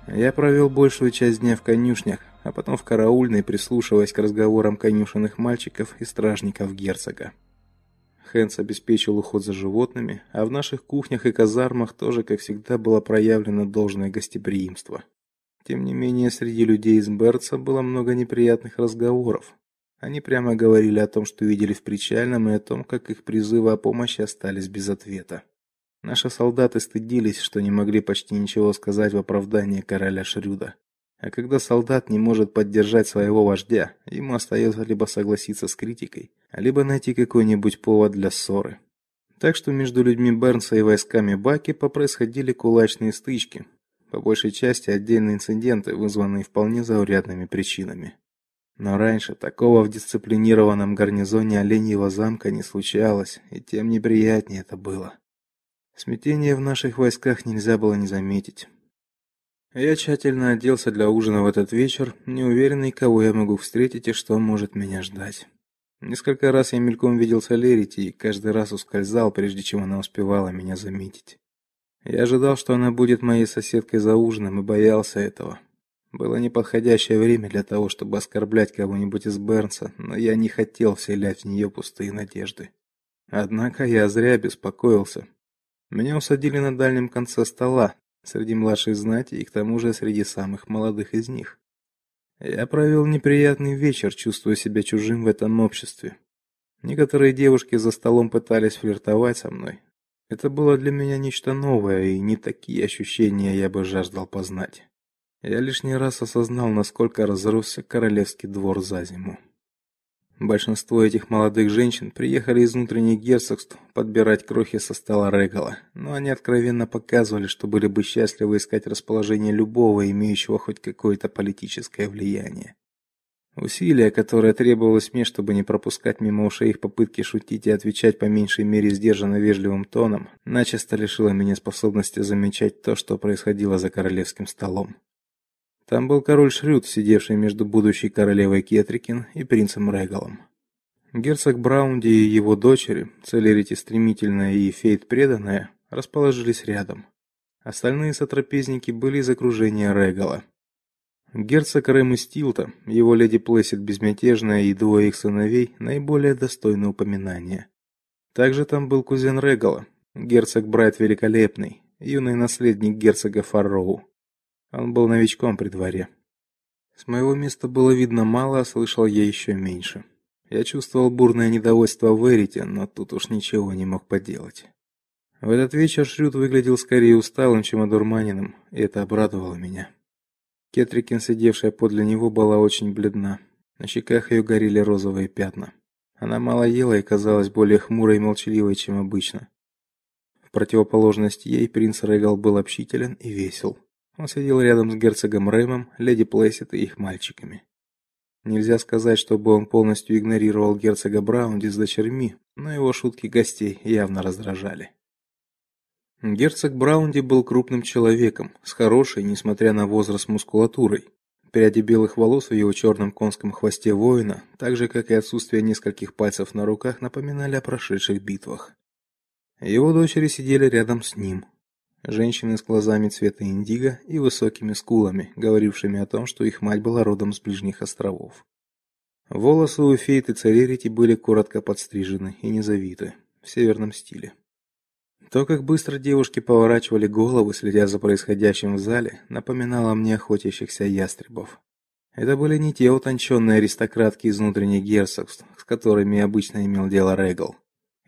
Я провел большую часть дня в конюшнях, а потом в караульной, прислушиваясь к разговорам конюшенных мальчиков и стражников герцога. Хэнс обеспечил уход за животными, а в наших кухнях и казармах тоже, как всегда, было проявлено должное гостеприимство. Тем не менее, среди людей из Берца было много неприятных разговоров. Они прямо говорили о том, что видели в причальном, и о том, как их призывы о помощи остались без ответа. Наши солдаты стыдились, что не могли почти ничего сказать в оправдание короля Шрюда. А когда солдат не может поддержать своего вождя, ему остается либо согласиться с критикой, либо найти какой-нибудь повод для ссоры. Так что между людьми Бернса и войсками Баки происходили кулачные стычки, по большей части отдельные инциденты, вызванные вполне заурядными причинами. Но раньше такого в дисциплинированном гарнизоне Оленьего замка не случалось, и тем неприятнее это было. Смятение в наших войсках нельзя было не заметить. Я тщательно оделся для ужина в этот вечер, неуверенный, кого я могу встретить и что может меня ждать. Несколько раз я мельком видел Солерити и каждый раз ускользал, прежде чем она успевала меня заметить. Я ожидал, что она будет моей соседкой за ужином и боялся этого. Было неподходящее время для того, чтобы оскорблять кого-нибудь из Бернса, но я не хотел вселять в нее пустые надежды. Однако я зря беспокоился. Меня усадили на дальнем конце стола, среди младшей знати и к тому же среди самых молодых из них. Я провел неприятный вечер, чувствуя себя чужим в этом обществе. Некоторые девушки за столом пытались флиртовать со мной. Это было для меня нечто новое, и не такие ощущения я бы жаждал познать. Я лишний раз осознал, насколько разросся королевский двор за зиму. Большинство этих молодых женщин приехали из внутренних герцогств подбирать крохи со стола Регала, но они откровенно показывали, что были бы счастливы искать расположение любого, имеющего хоть какое-то политическое влияние. Усилия, которое требовалось мне, чтобы не пропускать мимо ушей их попытки шутить и отвечать по меньшей мере сдержанно вежливым тоном, начисто лишило меня способности замечать то, что происходило за королевским столом. Там был король Шрюд, сидевший между будущей королевой Кетрикин и принцем Регалом. Герцог Браунди и его дочери, Целерити стремительная и Фейт преданная, расположились рядом. Остальные сотрапезники были из окружения Регала. Герцог Рэм из Тилта, его леди Плэсид безмятежная и двое их сыновей наиболее достойны упоминания. Также там был кузен Регала, герцог Брайт великолепный, юный наследник герцога Фарроу. Он был новичком при дворе. С моего места было видно мало, а слышал я еще меньше. Я чувствовал бурное недовольство в но тут уж ничего не мог поделать. В этот вечер Шрюд выглядел скорее усталым, чем одурманенным, и это обрадовало меня. Кетрикин, сидевшая подле него, была очень бледна. На щеках ее горели розовые пятна. Она мало ела и казалась более хмурой и молчаливой, чем обычно. В противоположность ей принц Регал был общителен и весел. Он сидел рядом с герцогом Рэмом, леди Плэссит и их мальчиками. Нельзя сказать, чтобы он полностью игнорировал герцога Браунди с дочерьми, но его шутки гостей явно раздражали. Герцог Браунди был крупным человеком, с хорошей, несмотря на возраст, мускулатурой. Пряди белых волос в его черном конском хвосте воина, так же как и отсутствие нескольких пальцев на руках, напоминали о прошедших битвах. Его дочери сидели рядом с ним, Женщины с глазами цвета индиго и высокими скулами, говорившими о том, что их мать была родом с ближних островов. Волосы у Фейт и Царерити были коротко подстрижены и не завиты, в северном стиле. То, как быстро девушки поворачивали головы, следя за происходящим в зале, напоминало мне охотящихся ястребов. Это были не те утонченные аристократки из внутренних герцогств, с которыми обычно имел дело Регал.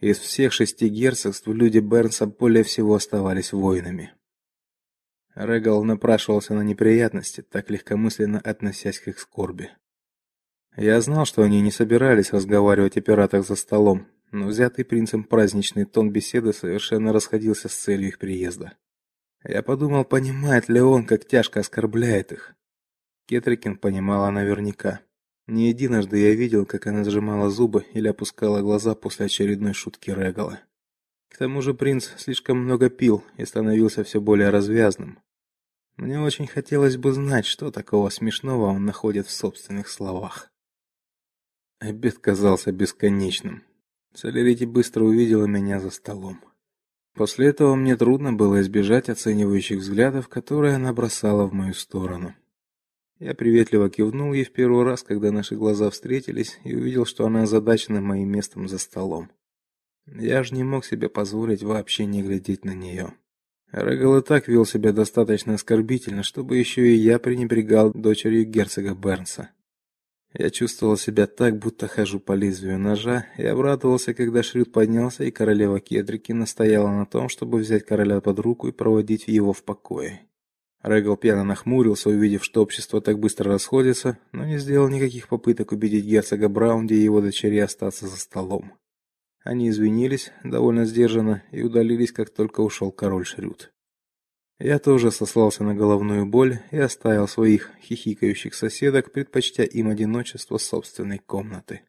Из всех шести герцогств люди Бернса более всего оставались воинами. Регал напрашивался на неприятности, так легкомысленно относясь к их скорби. Я знал, что они не собирались разговаривать о пиратах за столом, но взятый принцем праздничный тон беседы совершенно расходился с целью их приезда. Я подумал, понимает ли он, как тяжко оскорбляет их. Кетрикин понимала наверняка. Не единожды я видел, как она сжимала зубы или опускала глаза после очередной шутки Регала. К тому же принц слишком много пил и становился все более развязным. Мне очень хотелось бы знать, что такого смешного он находит в собственных словах. Обед казался бесконечным. Солерити быстро увидела меня за столом. После этого мне трудно было избежать оценивающих взглядов, которые она бросала в мою сторону. Я приветливо кивнул ей в первый раз, когда наши глаза встретились, и увидел, что она озадачена моим местом за столом. Я же не мог себе позволить вообще не глядеть на нее. Регал и так вел себя достаточно оскорбительно, чтобы еще и я пренебрегал дочерью герцога Бернса. Я чувствовал себя так, будто хожу по лезвию ножа, и обрадовался, когда Шрюд поднялся, и королева Кедрики настояла на том, чтобы взять короля под руку и проводить его в покое. Регал пьяно нахмурился, увидев, что общество так быстро расходится, но не сделал никаких попыток убедить герцога Браунди и его дочери остаться за столом. Они извинились довольно сдержанно и удалились, как только ушел король Шрюд. Я тоже сослался на головную боль и оставил своих хихикающих соседок, предпочтя им одиночество собственной комнаты.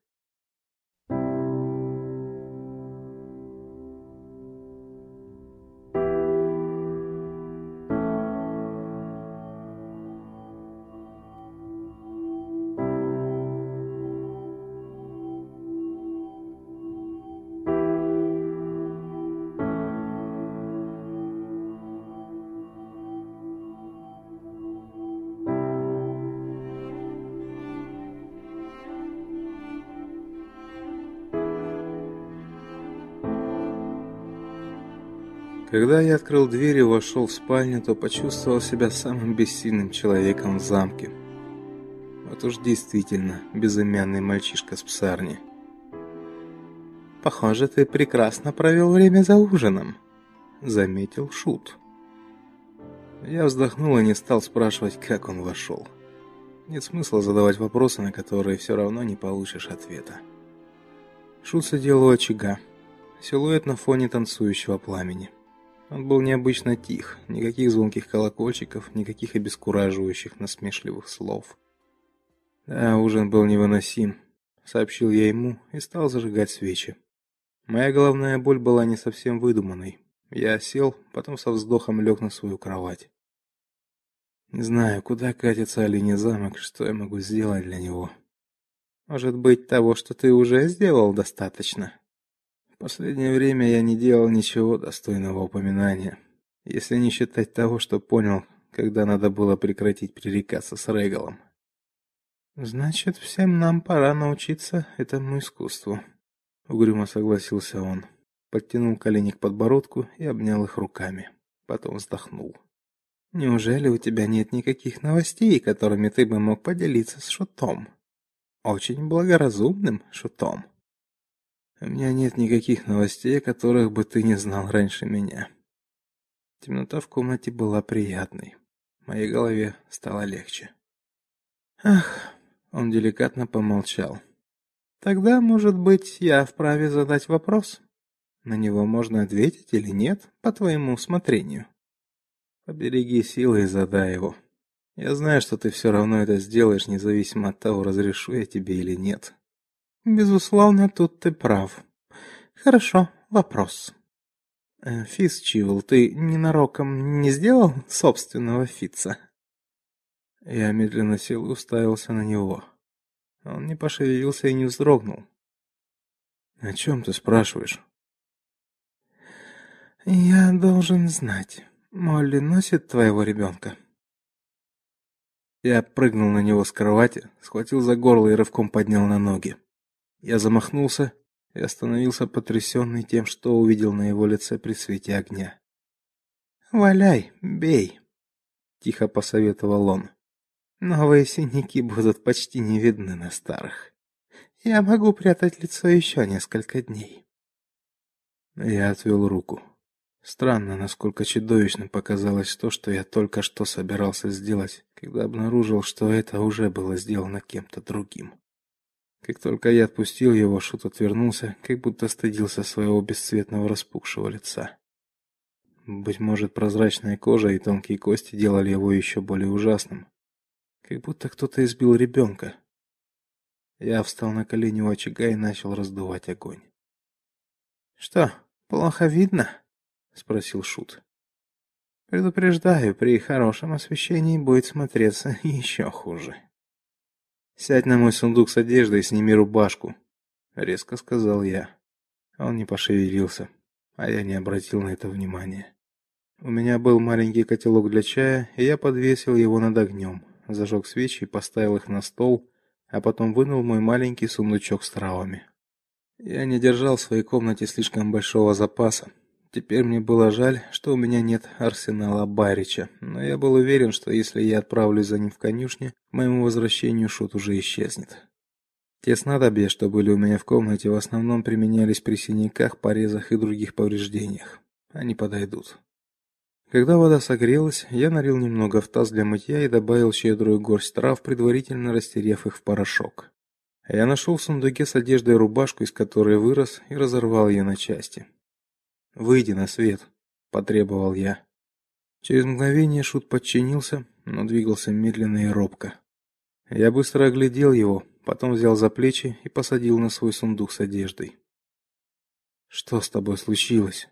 Когда я открыл дверь и вошел в спальню, то почувствовал себя самым бессильным человеком в замке. Вот уж действительно безымянный мальчишка с псарни. Похоже, ты прекрасно провел время за ужином, заметил шут. Я вздохнул и не стал спрашивать, как он вошел. Нет смысла задавать вопросы, на которые все равно не получишь ответа. Шут сидел у очага, силуэт на фоне танцующего пламени. Он был необычно тих, никаких звонких колокольчиков, никаких обескураживающих насмешливых слов. Да, ужин был невыносим, сообщил я ему и стал зажигать свечи. Моя головная боль была не совсем выдуманной. Я сел, потом со вздохом лег на свою кровать. Не знаю, куда катится оленей замок, что я могу сделать для него. Может быть, того, что ты уже сделал, достаточно последнее время я не делал ничего достойного упоминания, если не считать того, что понял, когда надо было прекратить пререкаться с Регалом. Значит, всем нам пора научиться этому искусству, угрюмо согласился он. Подтянул колени к подбородку и обнял их руками. Потом вздохнул. Неужели у тебя нет никаких новостей, которыми ты бы мог поделиться с шутом? Очень благоразумным шутом. У меня нет никаких новостей, о которых бы ты не знал раньше меня. Темнота в комнате была приятной. В моей голове стало легче. Ах, он деликатно помолчал. Тогда, может быть, я вправе задать вопрос. На него можно ответить или нет, по твоему усмотрению. Побереги силы и задай его. Я знаю, что ты все равно это сделаешь, независимо от того, разрешу я тебе или нет. Безусловно, тут ты прав. Хорошо, вопрос. Э, Фиц Чивл, ты ненароком не сделал собственного Фица? Я медленно сел и уставился на него. Он не пошевелился и не вздрогнул. О чем ты спрашиваешь? Я должен знать. Молли носит твоего ребенка?» Я прыгнул на него с кровати, схватил за горло и рывком поднял на ноги. Я замахнулся, и остановился потрясенный тем, что увидел на его лице при свете огня. "Валяй, бей", тихо посоветовал он. "Новые синяки будут почти не видны на старых. Я могу прятать лицо еще несколько дней". Я отвел руку. Странно, насколько чудовищным показалось то, что я только что собирался сделать, когда обнаружил, что это уже было сделано кем-то другим. Как только я отпустил его, шут отвернулся, как будто стыдился своего бесцветного распухшего лица. Быть может, прозрачная кожа и тонкие кости делали его еще более ужасным. Как будто кто-то избил ребенка. Я встал на колени у очага и начал раздувать огонь. Что, плохо видно? спросил шут. Предупреждаю, при хорошем освещении будет смотреться (laughs) еще хуже. Сядь на мой сундук с одеждой и сними рубашку, резко сказал я. Он не пошевелился, а я не обратил на это внимания. У меня был маленький котелок для чая, и я подвесил его над огнем, зажег свечи и поставил их на стол, а потом вынул мой маленький сундучок с травами. Я не держал в своей комнате слишком большого запаса, Теперь мне было жаль, что у меня нет арсенала Барича, но я был уверен, что если я отправлюсь за ним в конюшню, к моему возвращению шут уже исчезнет. Те снадобья, что были у меня в комнате, в основном применялись при синяках, порезах и других повреждениях. Они подойдут. Когда вода согрелась, я налил немного в таз для мытья и добавил щедрую горсть трав, предварительно растерев их в порошок. Я нашел в сундуке с одеждой рубашку, из которой вырос, и разорвал ее на части. Выйди на свет, потребовал я. Через мгновение шут подчинился, но двигался медленно и робко. Я быстро оглядел его, потом взял за плечи и посадил на свой сундук с одеждой. Что с тобой случилось?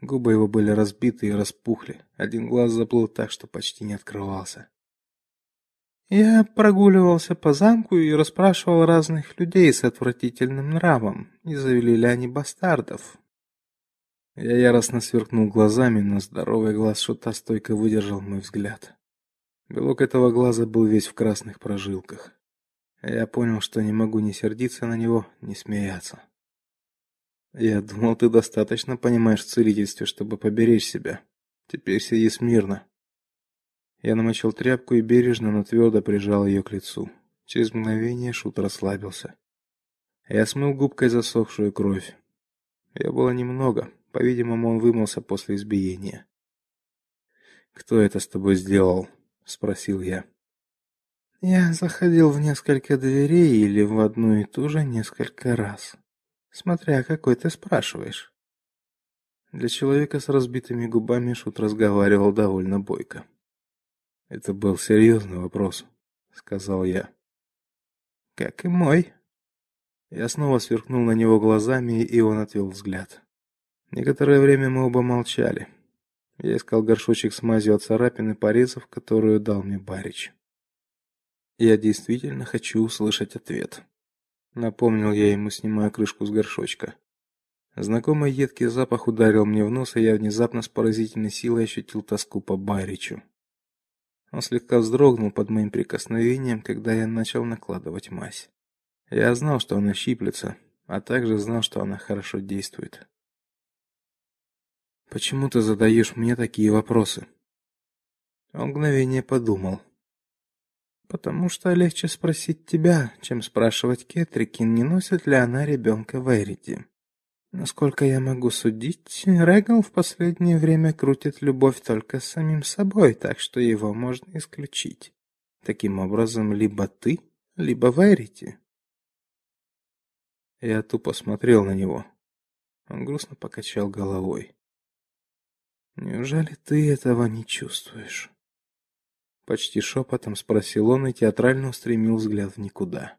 Губы его были разбиты и распухли, один глаз заплыл так, что почти не открывался. Я прогуливался по замку и расспрашивал разных людей с отвратительным нравом, не завели ли они бастардов, я яростно сверкнул глазами, но здоровый глаз шута стойко выдержал мой взгляд. Белок этого глаза был весь в красных прожилках. Я понял, что не могу ни сердиться на него, ни смеяться. Я думал, ты достаточно понимаешь в целительстве, чтобы поберечь себя. Теперь сиди смирно. Я намочил тряпку и бережно, но твердо прижал ее к лицу. Через мгновение шут расслабился. Я смыл губкой засохшую кровь. Я было немного, по-видимому, он вымылся после избиения. Кто это с тобой сделал? спросил я. Я заходил в несколько дверей или в одну и ту же несколько раз, смотря какой ты спрашиваешь. Для человека с разбитыми губами шут разговаривал довольно бойко. Это был серьезный вопрос, сказал я. Как и мой. Я снова сверкнул на него глазами, и он отвел взгляд. Некоторое время мы оба молчали. Я искал горшочек с мазью от царапин и порезов, которую дал мне Барич. Я действительно хочу услышать ответ. Напомнил я ему, снимая крышку с горшочка. Знакомый едкий запах ударил мне в нос, и я внезапно с поразительной силой ощутил тоску по Баричу. Он слегка вздрогнул под моим прикосновением, когда я начал накладывать мазь. Я знал, что она щиплется, а также знал, что она хорошо действует. Почему ты задаешь мне такие вопросы? Он мгновение подумал. Потому что легче спросить тебя, чем спрашивать Кетрикин, не носит ли она ребенка в Эриде. Насколько я могу судить, Регал в последнее время крутит любовь только с самим собой, так что его можно исключить. Таким образом, либо ты, либо Верити. Я тупо смотрел на него. Он грустно покачал головой. Неужели ты этого не чувствуешь? Почти шепотом спросил он и театрально устремил взгляд в никуда.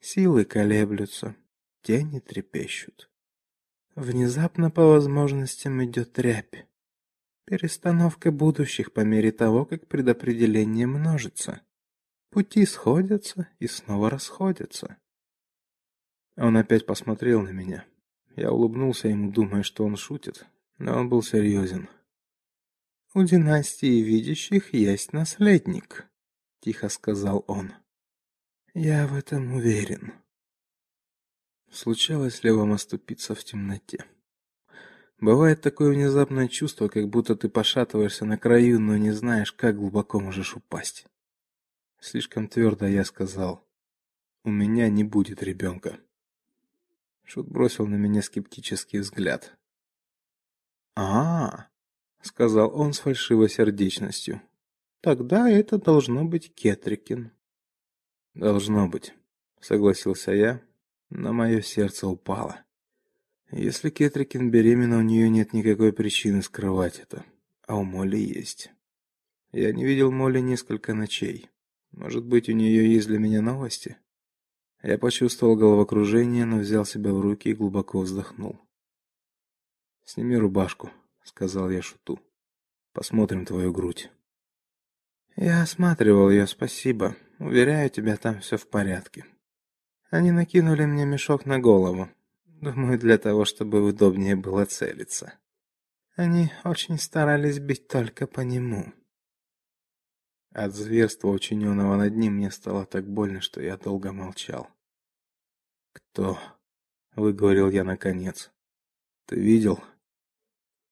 Силы колеблются, тени трепещут. Внезапно по возможностям идет рябь. Перестановка будущих по мере того, как предопределение множится. Пути сходятся и снова расходятся. Он опять посмотрел на меня. Я улыбнулся ему, думая, что он шутит, но он был серьезен. У династии видящих есть наследник, тихо сказал он. Я в этом уверен. Случалось ли вам оступиться в темноте? Бывает такое внезапное чувство, как будто ты пошатываешься на краю, но не знаешь, как глубоко можешь упасть. Слишком твердо я сказал: "У меня не будет ребенка». Шут бросил на меня скептический взгляд. "А?" сказал он с фальшивой сердечностью. "Тогда это должно быть Кетрикин". "Должно быть", согласился я, на мое сердце упало. Если Кетрикин беременна, у нее нет никакой причины скрывать это, а у Молли есть. Я не видел Молли несколько ночей. Может быть, у нее есть для меня новости? Я почувствовал головокружение, но взял себя в руки и глубоко вздохнул. Сними рубашку, сказал я шуту. Посмотрим твою грудь. Я осматривал ее, спасибо. Уверяю тебя, там все в порядке. Они накинули мне мешок на голову. Думаю, для того, чтобы удобнее было целиться. Они очень старались бить только по нему. От зверства, учиненного над ним, мне стало так больно, что я долго молчал. «Кто?» — выговорил я наконец. «Ты видел?»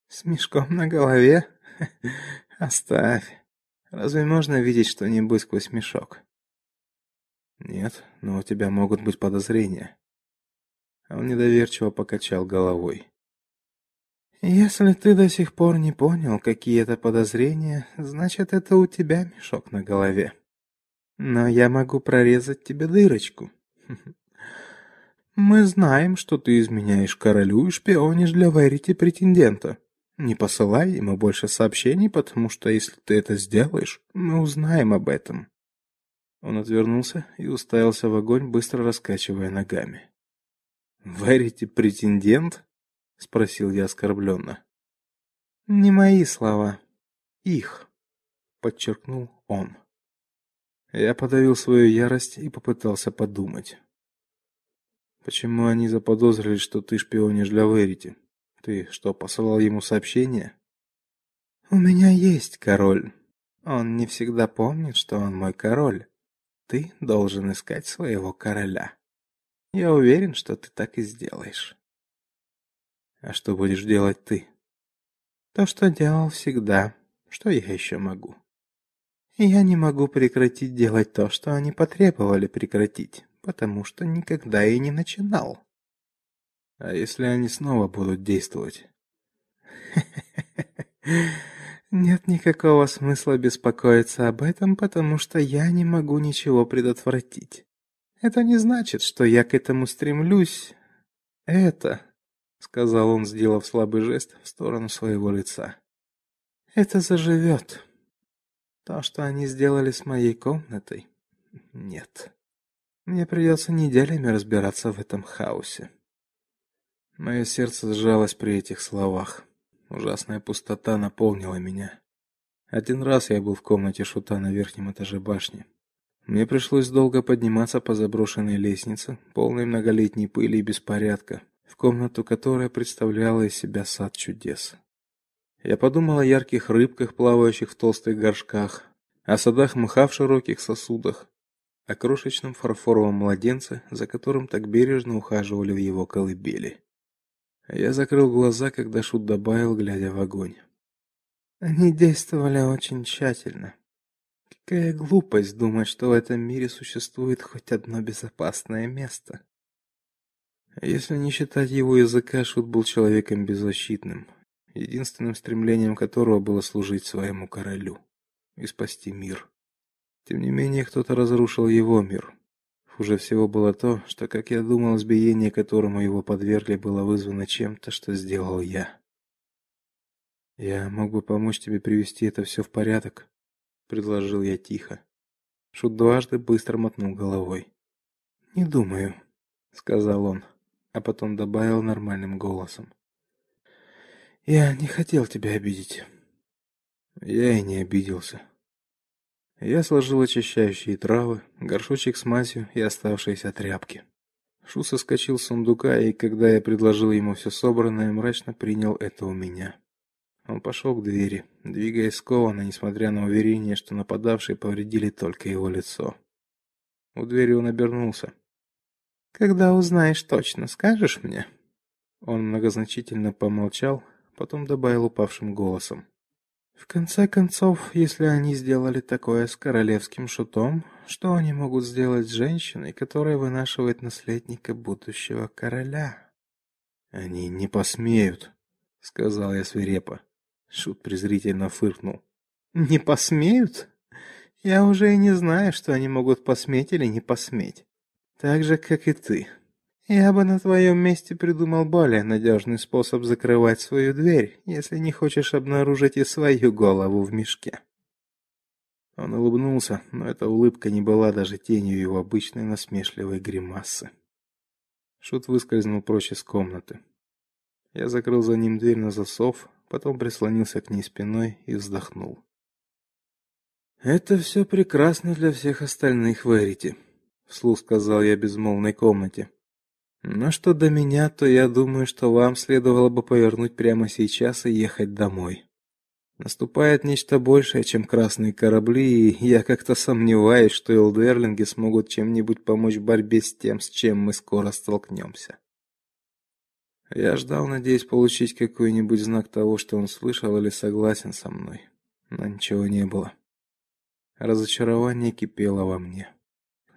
«С мешком на голове? (laughs) Оставь. Разве можно видеть что-нибудь сквозь мешок?» Нет, но у тебя могут быть подозрения. Он недоверчиво покачал головой. Если ты до сих пор не понял, какие это подозрения, значит, это у тебя мешок на голове. Но я могу прорезать тебе дырочку. (laughs) Мы знаем, что ты изменяешь королю и шпионишь для Верити претендента. Не посылай ему больше сообщений, потому что если ты это сделаешь, мы узнаем об этом. Он отвернулся и уставился в огонь, быстро раскачивая ногами. «Верите, претендент?» — спросил я оскорбленно. «Не мои слова. Их», — подчеркнул он. Я подавил свою ярость и попытался подумать. «Почему они заподозрили, что ты шпионишь для Верити? Ты что, посылал ему сообщение?» «У меня есть король. Он не всегда помнит, что он мой король. Ты должен искать своего короля. Я уверен, что ты так и сделаешь. А что будешь делать ты? То, что делал всегда. Что я еще могу? Я не могу прекратить делать то, что они потребовали прекратить, потому что никогда и не начинал. А если они снова будут действовать? (laughs) Нет никакого смысла беспокоиться об этом, потому что я не могу ничего предотвратить. Это не значит, что я к этому стремлюсь. Это, сказал он, сделав слабый жест в сторону своего лица. Это заживет. То, что они сделали с моей комнатой, нет. Мне придется неделями разбираться в этом хаосе. Мое сердце сжалось при этих словах. Ужасная пустота наполнила меня. Один раз я был в комнате шута на верхнем этаже башни. Мне пришлось долго подниматься по заброшенной лестнице, полной многолетней пыли и беспорядка, в комнату, которая представляла из себя сад чудес. Я подумал о ярких рыбках, плавающих в толстых горшках, о садах мха в широких сосудах, о крошечном фарфоровом младенце, за которым так бережно ухаживали в его колыбели. Я закрыл глаза, когда шут добавил, глядя в огонь. Они действовали очень тщательно. Какая глупость думать, что в этом мире существует хоть одно безопасное место. Если не считать его языка, шут был человеком беззащитным, единственным стремлением которого было служить своему королю и спасти мир. Тем не менее, кто-то разрушил его мир, Хуже всего было то, что, как я думал, избиение, которому его подвергли, было вызвано чем-то, что сделал я. Я мог бы помочь тебе привести это все в порядок, предложил я тихо. Шут дважды быстро мотнул головой. Не думаю, сказал он, а потом добавил нормальным голосом. Я не хотел тебя обидеть. Я и не обиделся. Я сложил очищающие травы, горшочек с мазью и оставшиеся тряпки. Шу соскочил с сундука, и когда я предложил ему все собранное, мрачно принял это у меня. Он пошел к двери, двигаясь скованно, несмотря на уверение, что нападавшие повредили только его лицо. У двери он обернулся. Когда узнаешь точно, скажешь мне? Он многозначительно помолчал, потом добавил упавшим голосом: в конце концов, если они сделали такое с королевским шутом, что они могут сделать с женщиной, которая вынашивает наследника будущего короля? Они не посмеют, сказал я свирепо. Шут презрительно фыркнул. Не посмеют? Я уже и не знаю, что они могут посметь или не посметь. Так же, как и ты. Я бы на твоем месте придумал более надежный способ закрывать свою дверь, если не хочешь обнаружить и свою голову в мешке. Он улыбнулся, но эта улыбка не была даже тенью его обычной насмешливой гримасы. Шут выскользнул прочь из комнаты. Я закрыл за ним дверь на засов, потом прислонился к ней спиной и вздохнул. Это все прекрасно для всех остальных, Верите, вслух сказал я безмолвной комнате. Но что до меня, то я думаю, что вам следовало бы повернуть прямо сейчас и ехать домой. Наступает нечто большее, чем красные корабли, и я как-то сомневаюсь, что элдерлинги смогут чем-нибудь помочь в борьбе с тем, с чем мы скоро столкнемся. Я ждал, надеясь получить какой-нибудь знак того, что он слышал или согласен со мной, но ничего не было. Разочарование кипело во мне.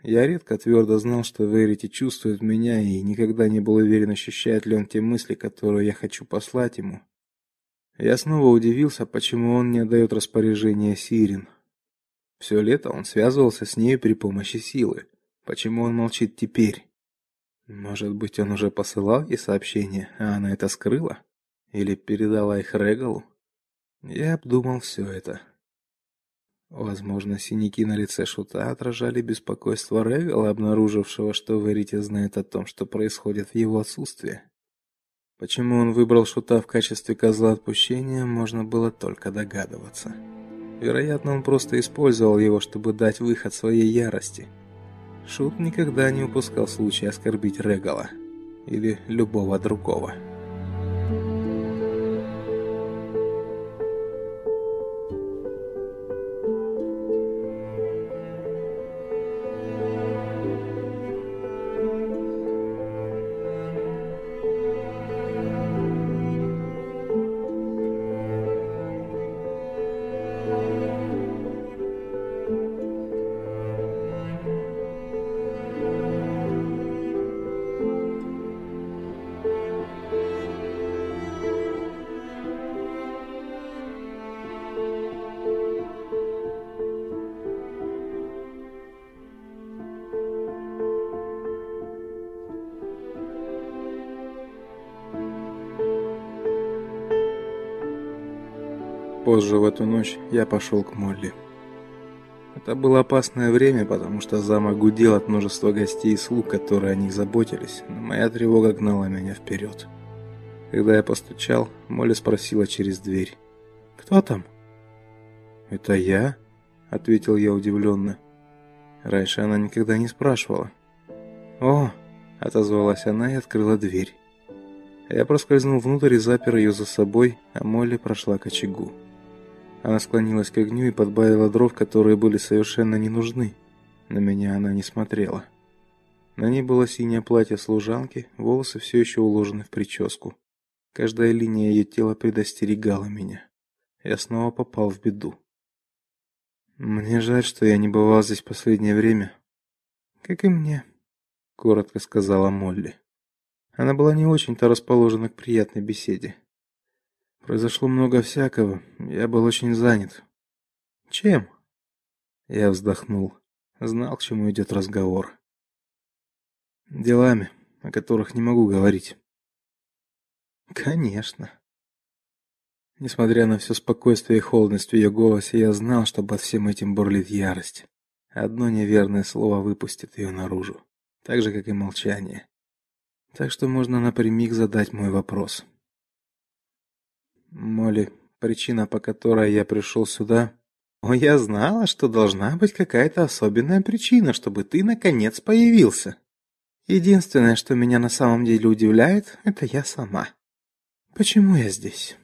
Я редко твердо знал, что Верити чувствует меня, и никогда не был уверен, ощущает ли он те мысли, которые я хочу послать ему. Я снова удивился, почему он не отдает распоряжения Сирин. Все лето он связывался с ней при помощи силы. Почему он молчит теперь? Может быть, он уже посылал ей сообщения, а она это скрыла или передала их Регалу? Я обдумал все это. Возможно, синяки на лице шута отражали беспокойство Регала, обнаружившего, что Верити знает о том, что происходит в его отсутствии. Почему он выбрал шута в качестве козла отпущения, можно было только догадываться. Вероятно, он просто использовал его, чтобы дать выход своей ярости. Шут никогда не упускал случая оскорбить Регала или любого другого. В эту ночь я пошел к Молли. Это было опасное время, потому что замок гудел от множества гостей и слуг, которые о них заботились, но моя тревога гнала меня вперед. Когда я постучал, Молли спросила через дверь: "Кто там?" "Это я", ответил я удивленно. Раньше она никогда не спрашивала. "О", отозвалась она и открыла дверь. Я проскользнул внутрь и запер ее за собой, а Молли прошла к очагу. Она склонилась к огню и подбавила дров, которые были совершенно не нужны. На меня она не смотрела. На ней было синее платье служанки, волосы все еще уложены в прическу. Каждая линия ее тела предостерегала меня. Я снова попал в беду. Мне жаль, что я не бывал здесь последнее время. Как и мне, коротко сказала Молли. Она была не очень-то расположена к приятной беседе. Произошло много всякого. Я был очень занят. Чем? Я вздохнул. Знал, к чему идет разговор. Делами, о которых не могу говорить. Конечно. Несмотря на все спокойствие и холодность в ее голосе, я знал, что под всем этим бурлит ярость. Одно неверное слово выпустит ее наружу, так же как и молчание. Так что можно напрямик задать мой вопрос. Молли, причина, по которой я пришел сюда. О, я знала, что должна быть какая-то особенная причина, чтобы ты наконец появился. Единственное, что меня на самом деле удивляет, это я сама. Почему я здесь?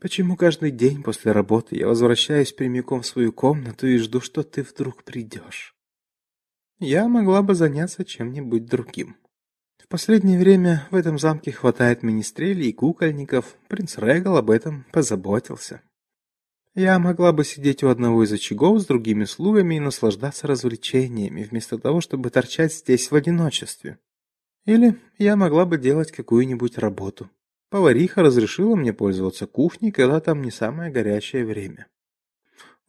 Почему каждый день после работы я возвращаюсь прямиком в свою комнату и жду, что ты вдруг придешь? Я могла бы заняться чем-нибудь другим. Последнее время в этом замке хватает министрелей и кукольников. Принц Регал об этом позаботился. Я могла бы сидеть у одного из очагов с другими слугами и наслаждаться развлечениями, вместо того, чтобы торчать здесь в одиночестве. Или я могла бы делать какую-нибудь работу. Повариха разрешила мне пользоваться кухней, когда там не самое горячее время.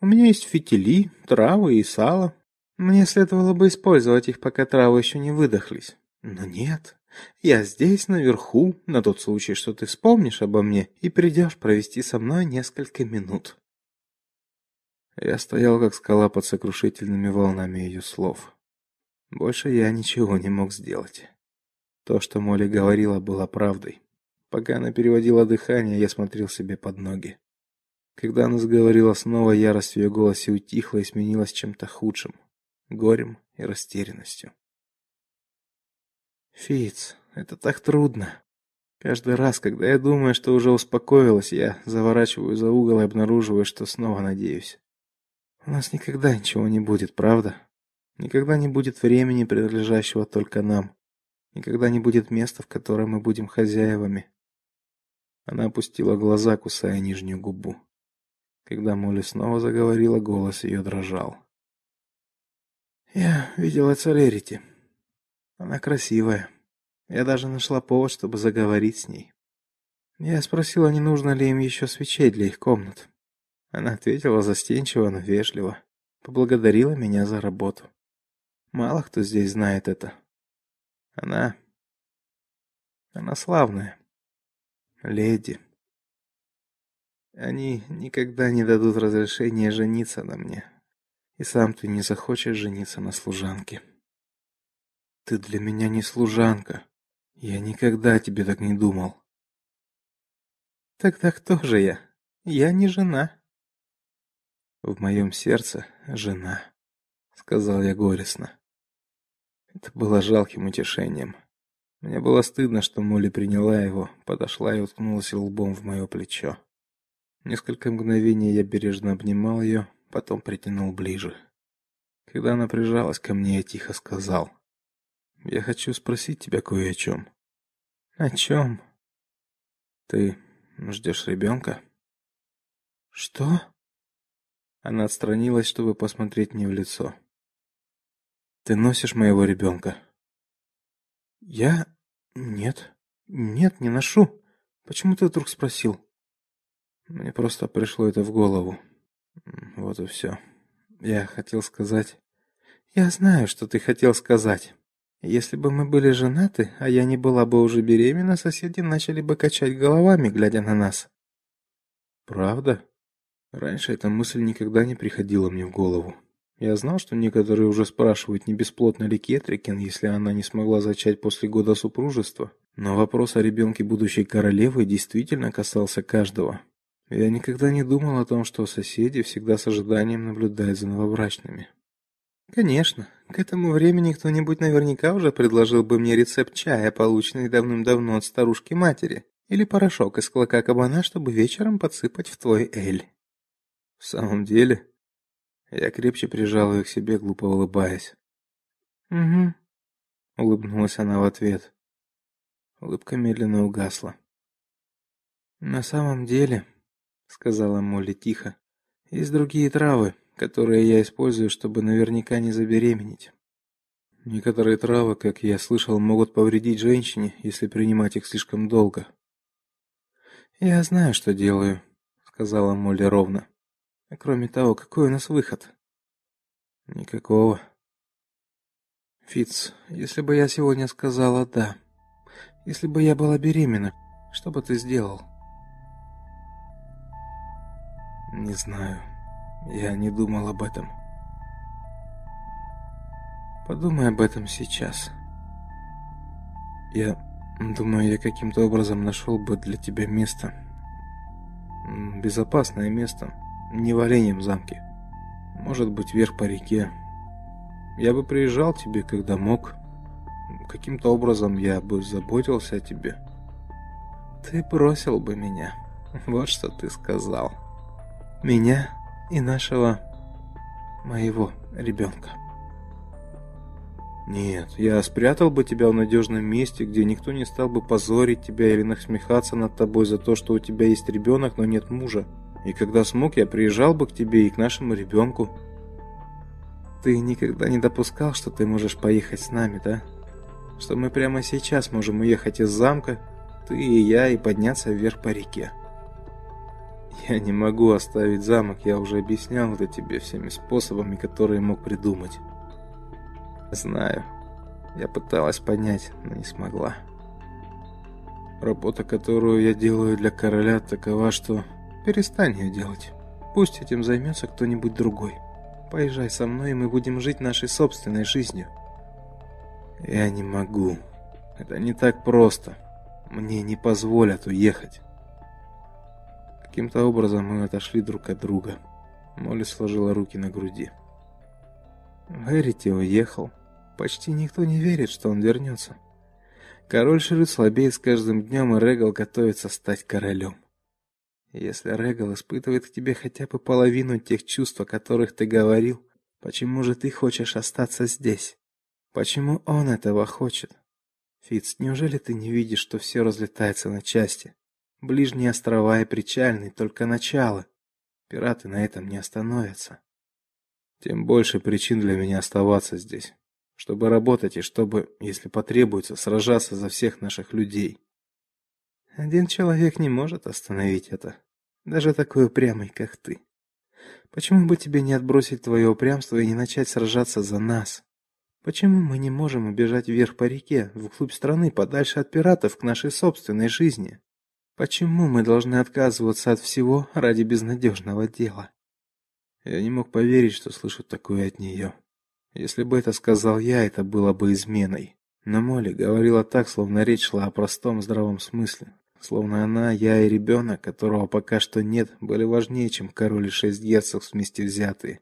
У меня есть фитили, травы и сало. Мне следовало бы использовать их, пока травы еще не выдохлись. Но нет. Я здесь, наверху, на тот случай, что ты вспомнишь обо мне и придешь провести со мной несколько минут. Я стоял как скала под сокрушительными волнами ее слов. Больше я ничего не мог сделать. То, что Молли говорила, было правдой. Пока она переводила дыхание, я смотрел себе под ноги. Когда она заговорила снова, ярость в ее голосе утихла и сменилась чем-то худшим горем и растерянностью. Фиц, это так трудно. Каждый раз, когда я думаю, что уже успокоилась, я заворачиваю за угол и обнаруживаю, что снова надеюсь. У нас никогда ничего не будет, правда? Никогда не будет времени, принадлежащего только нам. Никогда не будет места, в котором мы будем хозяевами. Она опустила глаза, кусая нижнюю губу. Когда Молли снова заговорила, голос ее дрожал. Я видела Цалерити. Она красивая. Я даже нашла повод, чтобы заговорить с ней. Я спросила, не нужно ли им еще свечей для их комнат. Она ответила застенчиво, но вежливо. Поблагодарила меня за работу. Мало кто здесь знает это. Она... Она славная. Леди. Они никогда не дадут разрешения жениться на мне. И сам ты не захочешь жениться на служанке. Ты для меня не служанка. Я никогда тебе так не думал. Тогда кто же я? Я не жена. В моем сердце жена, сказал я горестно. Это было жалким утешением. Мне было стыдно, что Молли приняла его, подошла и уткнулась лбом в мое плечо. Несколько мгновений я бережно обнимал ее, потом притянул ближе. Когда она прижалась ко мне, я тихо сказал: "Я хочу спросить тебя кое о чем». "О чем?» "Ты ждешь ребенка?» «Что?» Она отстранилась, чтобы посмотреть мне в лицо. «Ты носишь моего ребенка?» «Я... нет. Нет, не ношу. Почему ты вдруг спросил?» Мне просто пришло это в голову. Вот и все. Я хотел сказать... Я знаю, что ты хотел сказать. Если бы мы были женаты, а я не была бы уже беременна, соседи начали бы качать головами, глядя на нас. Правда? Раньше эта мысль никогда не приходила мне в голову. Я знал, что некоторые уже спрашивают, не бесплодна ли Кетрикин, если она не смогла зачать после года супружества. Но вопрос о ребенке будущей королевы действительно касался каждого. Я никогда не думал о том, что соседи всегда с ожиданием наблюдают за новобрачными. Конечно, к этому времени кто-нибудь наверняка уже предложил бы мне рецепт чая, полученный давным-давно от старушки-матери, или порошок из клока кабана, чтобы вечером подсыпать в твой эль. В самом деле, я крепче прижал ее к себе, глупо улыбаясь. Угу, улыбнулась она в ответ. Улыбка медленно угасла. На самом деле, сказала Молли тихо. Есть другие травы, которые я использую, чтобы наверняка не забеременеть. Некоторые травы, как я слышал, могут повредить женщине, если принимать их слишком долго. Я знаю, что делаю, сказала Молли ровно. А кроме того, какой у нас выход? Никакого. Фиц, если бы я сегодня сказала да, если бы я была беременна, что бы ты сделал? Не знаю. Я не думал об этом. Подумай об этом сейчас. Я думаю, я каким-то образом нашел бы для тебя место. Безопасное место. Не в оленьем замке. Может быть, вверх по реке. Я бы приезжал к тебе, когда мог. Каким-то образом я бы заботился о тебе. Ты бросил бы меня. (laughs) Вот что ты сказал меня и нашего моего ребенка. Нет, я спрятал бы тебя в надежном месте, где никто не стал бы позорить тебя или насмехаться над тобой за то, что у тебя есть ребенок, но нет мужа. И когда смог, я приезжал бы к тебе и к нашему ребенку. Ты никогда не допускал, что ты можешь поехать с нами, да? Что мы прямо сейчас можем уехать из замка, ты и я, и подняться вверх по реке. Я не могу оставить замок, я уже объяснял это тебе всеми способами, которые мог придумать. Знаю. Я пыталась понять, но не смогла. Работа, которую я делаю для короля, такова, что перестань ее делать. Пусть этим займется кто-нибудь другой. Поезжай со мной, и мы будем жить нашей собственной жизнью. Я не могу. Это не так просто. Мне не позволят уехать. Каким-то образом мы отошли друг от друга. Молли сложила руки на груди. Верите уехал. Почти никто не верит, что он вернется. Король Ширит слабеет с каждым днем, и Регал готовится стать королем. Если Регал испытывает к тебе хотя бы половину тех чувств, о которых ты говорил, почему же ты хочешь остаться здесь? Почему он этого хочет? Фиц, неужели ты не видишь, что все разлетается на части? Ближние острова и причальный только начало. Пираты на этом не остановятся. Тем больше причин для меня оставаться здесь чтобы работать и чтобы, если потребуется, сражаться за всех наших людей. Один человек не может остановить это, даже такой упрямый, как ты. Почему бы тебе не отбросить твое упрямство и не начать сражаться за нас? Почему мы не можем убежать вверх по реке, вглубь страны, подальше от пиратов, к нашей собственной жизни? Почему мы должны отказываться от всего ради безнадежного дела? Я не мог поверить, что слышу такое от нее. Если бы это сказал я, это было бы изменой. Но Молли говорила так, словно речь шла о простом здравом смысле. Словно она, я и ребенок, которого пока что нет, были важнее, чем король и шесть герцогств вместе взятые.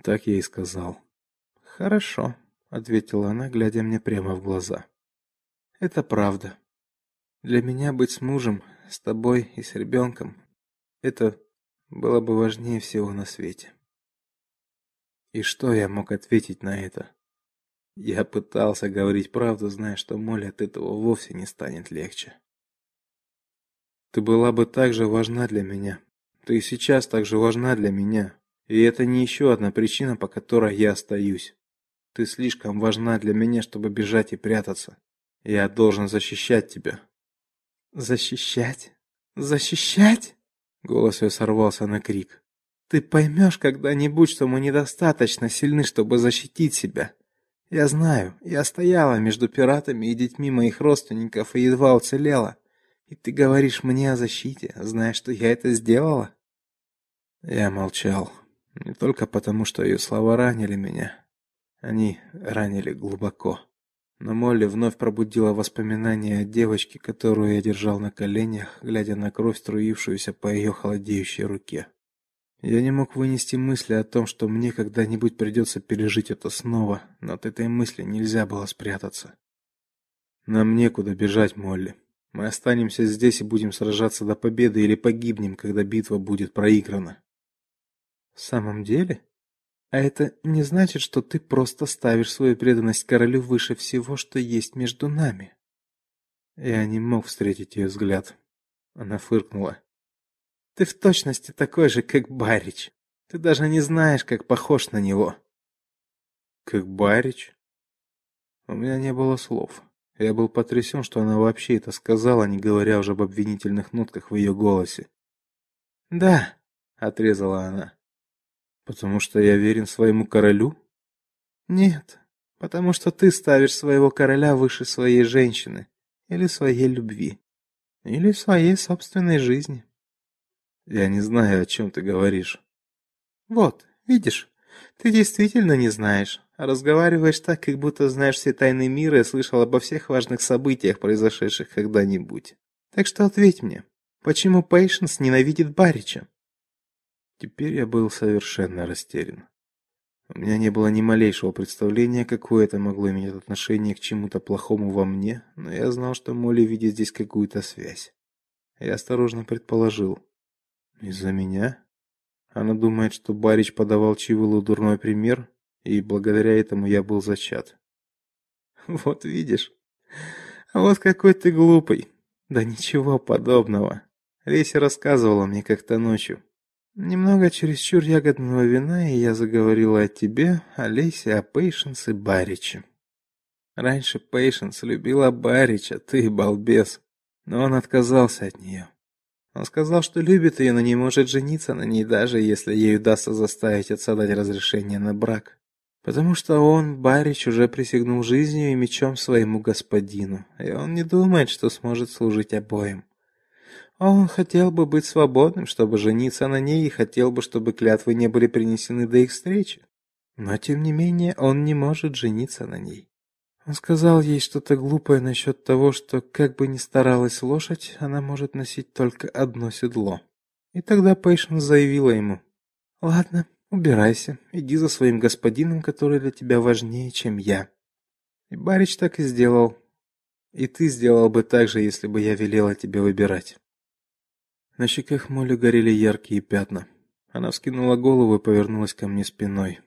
Так я и сказал. «Хорошо», — ответила она, глядя мне прямо в глаза. «Это правда. Для меня быть с мужем, с тобой и с ребенком — это было бы важнее всего на свете». И что я мог ответить на это? Я пытался говорить правду, зная, что Молли от этого вовсе не станет легче. Ты была бы так же важна для меня. Ты и сейчас так же важна для меня. И это не еще одна причина, по которой я остаюсь. Ты слишком важна для меня, чтобы бежать и прятаться. Я должен защищать тебя. Защищать? Защищать? Голос ее сорвался на крик. Ты поймешь когда-нибудь, что мы недостаточно сильны, чтобы защитить себя. Я знаю, я стояла между пиратами и детьми моих родственников и едва уцелела. И ты говоришь мне о защите, зная, что я это сделала? Я молчал, не только потому, что ее слова ранили меня. Они ранили глубоко. Но Молли вновь пробудила воспоминания о девочке, которую я держал на коленях, глядя на кровь, струившуюся по ее холодеющей руке. Я не мог вынести мысли о том, что мне когда-нибудь придется пережить это снова, но от этой мысли нельзя было спрятаться. Нам некуда бежать, Молли. Мы останемся здесь и будем сражаться до победы или погибнем, когда битва будет проиграна. В самом деле? А это не значит, что ты просто ставишь свою преданность королю выше всего, что есть между нами. Я не мог встретить ее взгляд. Она фыркнула. Ты в точности такой же, как Барич. Ты даже не знаешь, как похож на него. Как Барич? У меня не было слов. Я был потрясен, что она вообще это сказала, не говоря уже об обвинительных нотках в ее голосе. "Да", отрезала она. "Потому что я верен своему королю?" "Нет, потому что ты ставишь своего короля выше своей женщины или своей любви, или своей собственной жизни". Я не знаю, о чем ты говоришь. Вот, видишь? Ты действительно не знаешь. А разговариваешь так, как будто знаешь все тайны мира и слышал обо всех важных событиях, произошедших когда-нибудь. Так что ответь мне, почему Пейшенс ненавидит Барича? Теперь я был совершенно растерян. У меня не было ни малейшего представления, какое это могло иметь отношение к чему-то плохому во мне, но я знал, что Молли видит здесь какую-то связь. Я осторожно предположил: из-за меня? Она думает, что Барич подавал Чивылу дурной пример, и благодаря этому я был зачат. (laughs) Вот видишь. Вот какой ты глупый. Да ничего подобного. Леся рассказывала мне как-то ночью. Немного чересчур ягодного вина, и я заговорила о тебе, о Лесе, о Пейшенс и Бариче. Раньше Пейшенс любила Барича, ты балбес. Но он отказался от нее. Он сказал, что любит ее, но не может жениться на ней, даже если ей удастся заставить отца дать разрешение на брак. Потому что он, Барич, уже присягнул жизнью и мечом своему господину, и он не думает, что сможет служить обоим. Он хотел бы быть свободным, чтобы жениться на ней, и хотел бы, чтобы клятвы не были принесены до их встречи. Но тем не менее, он не может жениться на ней. Он сказал ей что-то глупое насчет того, что как бы ни старалась лошадь, она может носить только одно седло. И тогда Пейшн заявила ему: "Ладно, убирайся, иди за своим господином, который для тебя важнее, чем я". И Барич так и сделал. И ты сделал бы так же, если бы я велела тебе выбирать. На щеках Молли горели яркие пятна. Она вскинула голову и повернулась ко мне спиной.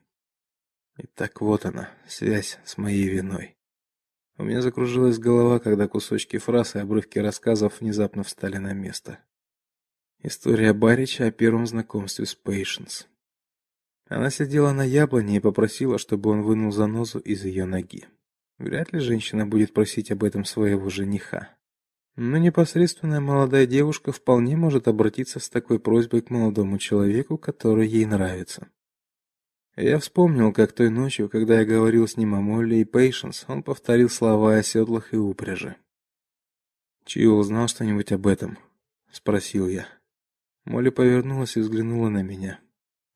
И так вот она, связь с моей виной. У меня закружилась голова, когда кусочки фраз и обрывки рассказов внезапно встали на место. История Барича о первом знакомстве с Пейшенс. Она сидела на яблоне и попросила, чтобы он вынул занозу из ее ноги. Вряд ли женщина будет просить об этом своего жениха. Но непосредственная молодая девушка вполне может обратиться с такой просьбой к молодому человеку, который ей нравится. Я вспомнил, как той ночью, когда я говорил с ним о Молли и Пейшенс, он повторил слова о седлах и упряжи. Чио узнал что-нибудь об этом? спросил я. Молли повернулась и взглянула на меня.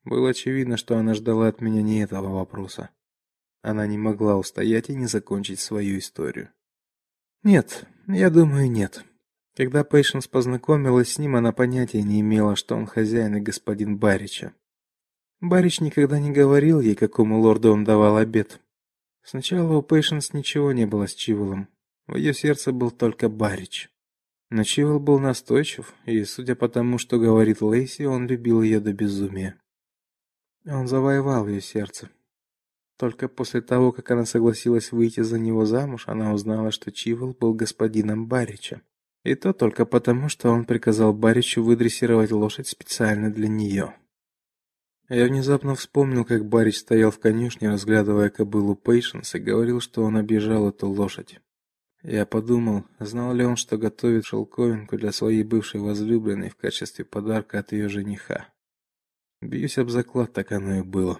Было очевидно, что она ждала от меня не этого вопроса. Она не могла устоять и не закончить свою историю. Нет, я думаю, нет. Когда Пейшенс познакомилась с ним, она понятия не имела, что он хозяин и господин Барича. Барич никогда не говорил ей, какому лорду он давал обед. Сначала у Пейшенс ничего не было с Чиволом. В ее сердце был только Барич. Но Чивол был настойчив, и, судя по тому, что говорит Лейси, он любил ее до безумия. Он завоевал ее сердце. Только после того, как она согласилась выйти за него замуж, она узнала, что Чивол был господином Барича. И то только потому, что он приказал Баричу выдрессировать лошадь специально для нее. Я внезапно вспомнил, как Барич стоял в конюшне, разглядывая кобылу Пейшенс, и говорил, что он обижал эту лошадь. Я подумал, знал ли он, что готовит шелковинку для своей бывшей возлюбленной в качестве подарка от ее жениха. Бьюсь об заклад, так оно и было.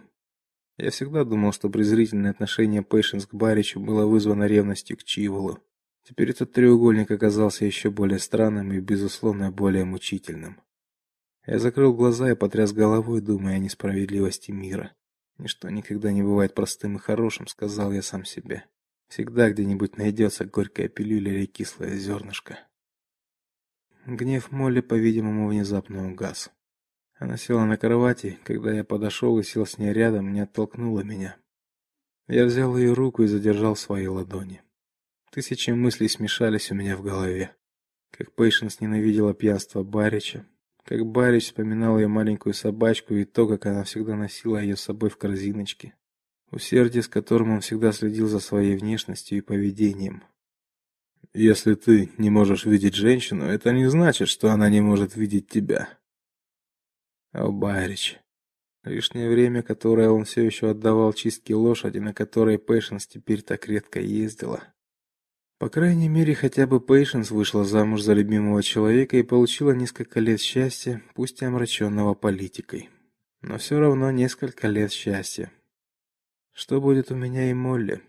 Я всегда думал, что презрительное отношение Пейшенс к Баричу было вызвано ревностью к Чиволу. Теперь этот треугольник оказался еще более странным и, безусловно, более мучительным. Я закрыл глаза и потряс головой, думая о несправедливости мира. Ничто никогда не бывает простым и хорошим, сказал я сам себе. Всегда где-нибудь найдется горькая пилюля или кислое зернышко. Гнев Молли, по-видимому, внезапно угас. Она села на кровати, когда я подошел и сел с ней рядом, не оттолкнула меня. Я взял ее руку и задержал в своей ладони. Тысячи мыслей смешались у меня в голове. Как Пейшенс ненавидела пьянство Барича, как Барич вспоминал ее маленькую собачку и то, как она всегда носила ее с собой в корзиночке. Усердие, с которым он всегда следил за своей внешностью и поведением. Если ты не можешь видеть женщину, это не значит, что она не может видеть тебя. О, Барич. Лишнее время, которое он все еще отдавал чистке лошади, на которой Пэшенс теперь так редко ездила. По крайней мере, хотя бы Пейшенс вышла замуж за любимого человека и получила несколько лет счастья, пусть и омраченного политикой. Но все равно несколько лет счастья. Что будет у меня и Молли?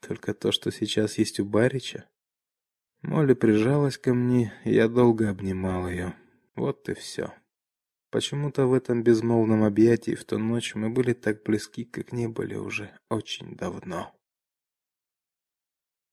Только то, что сейчас есть у Барича. Молли прижалась ко мне, и я долго обнимал ее. Вот и все. Почему-то в этом безмолвном объятии в ту ночь мы были так близки, как не были уже очень давно.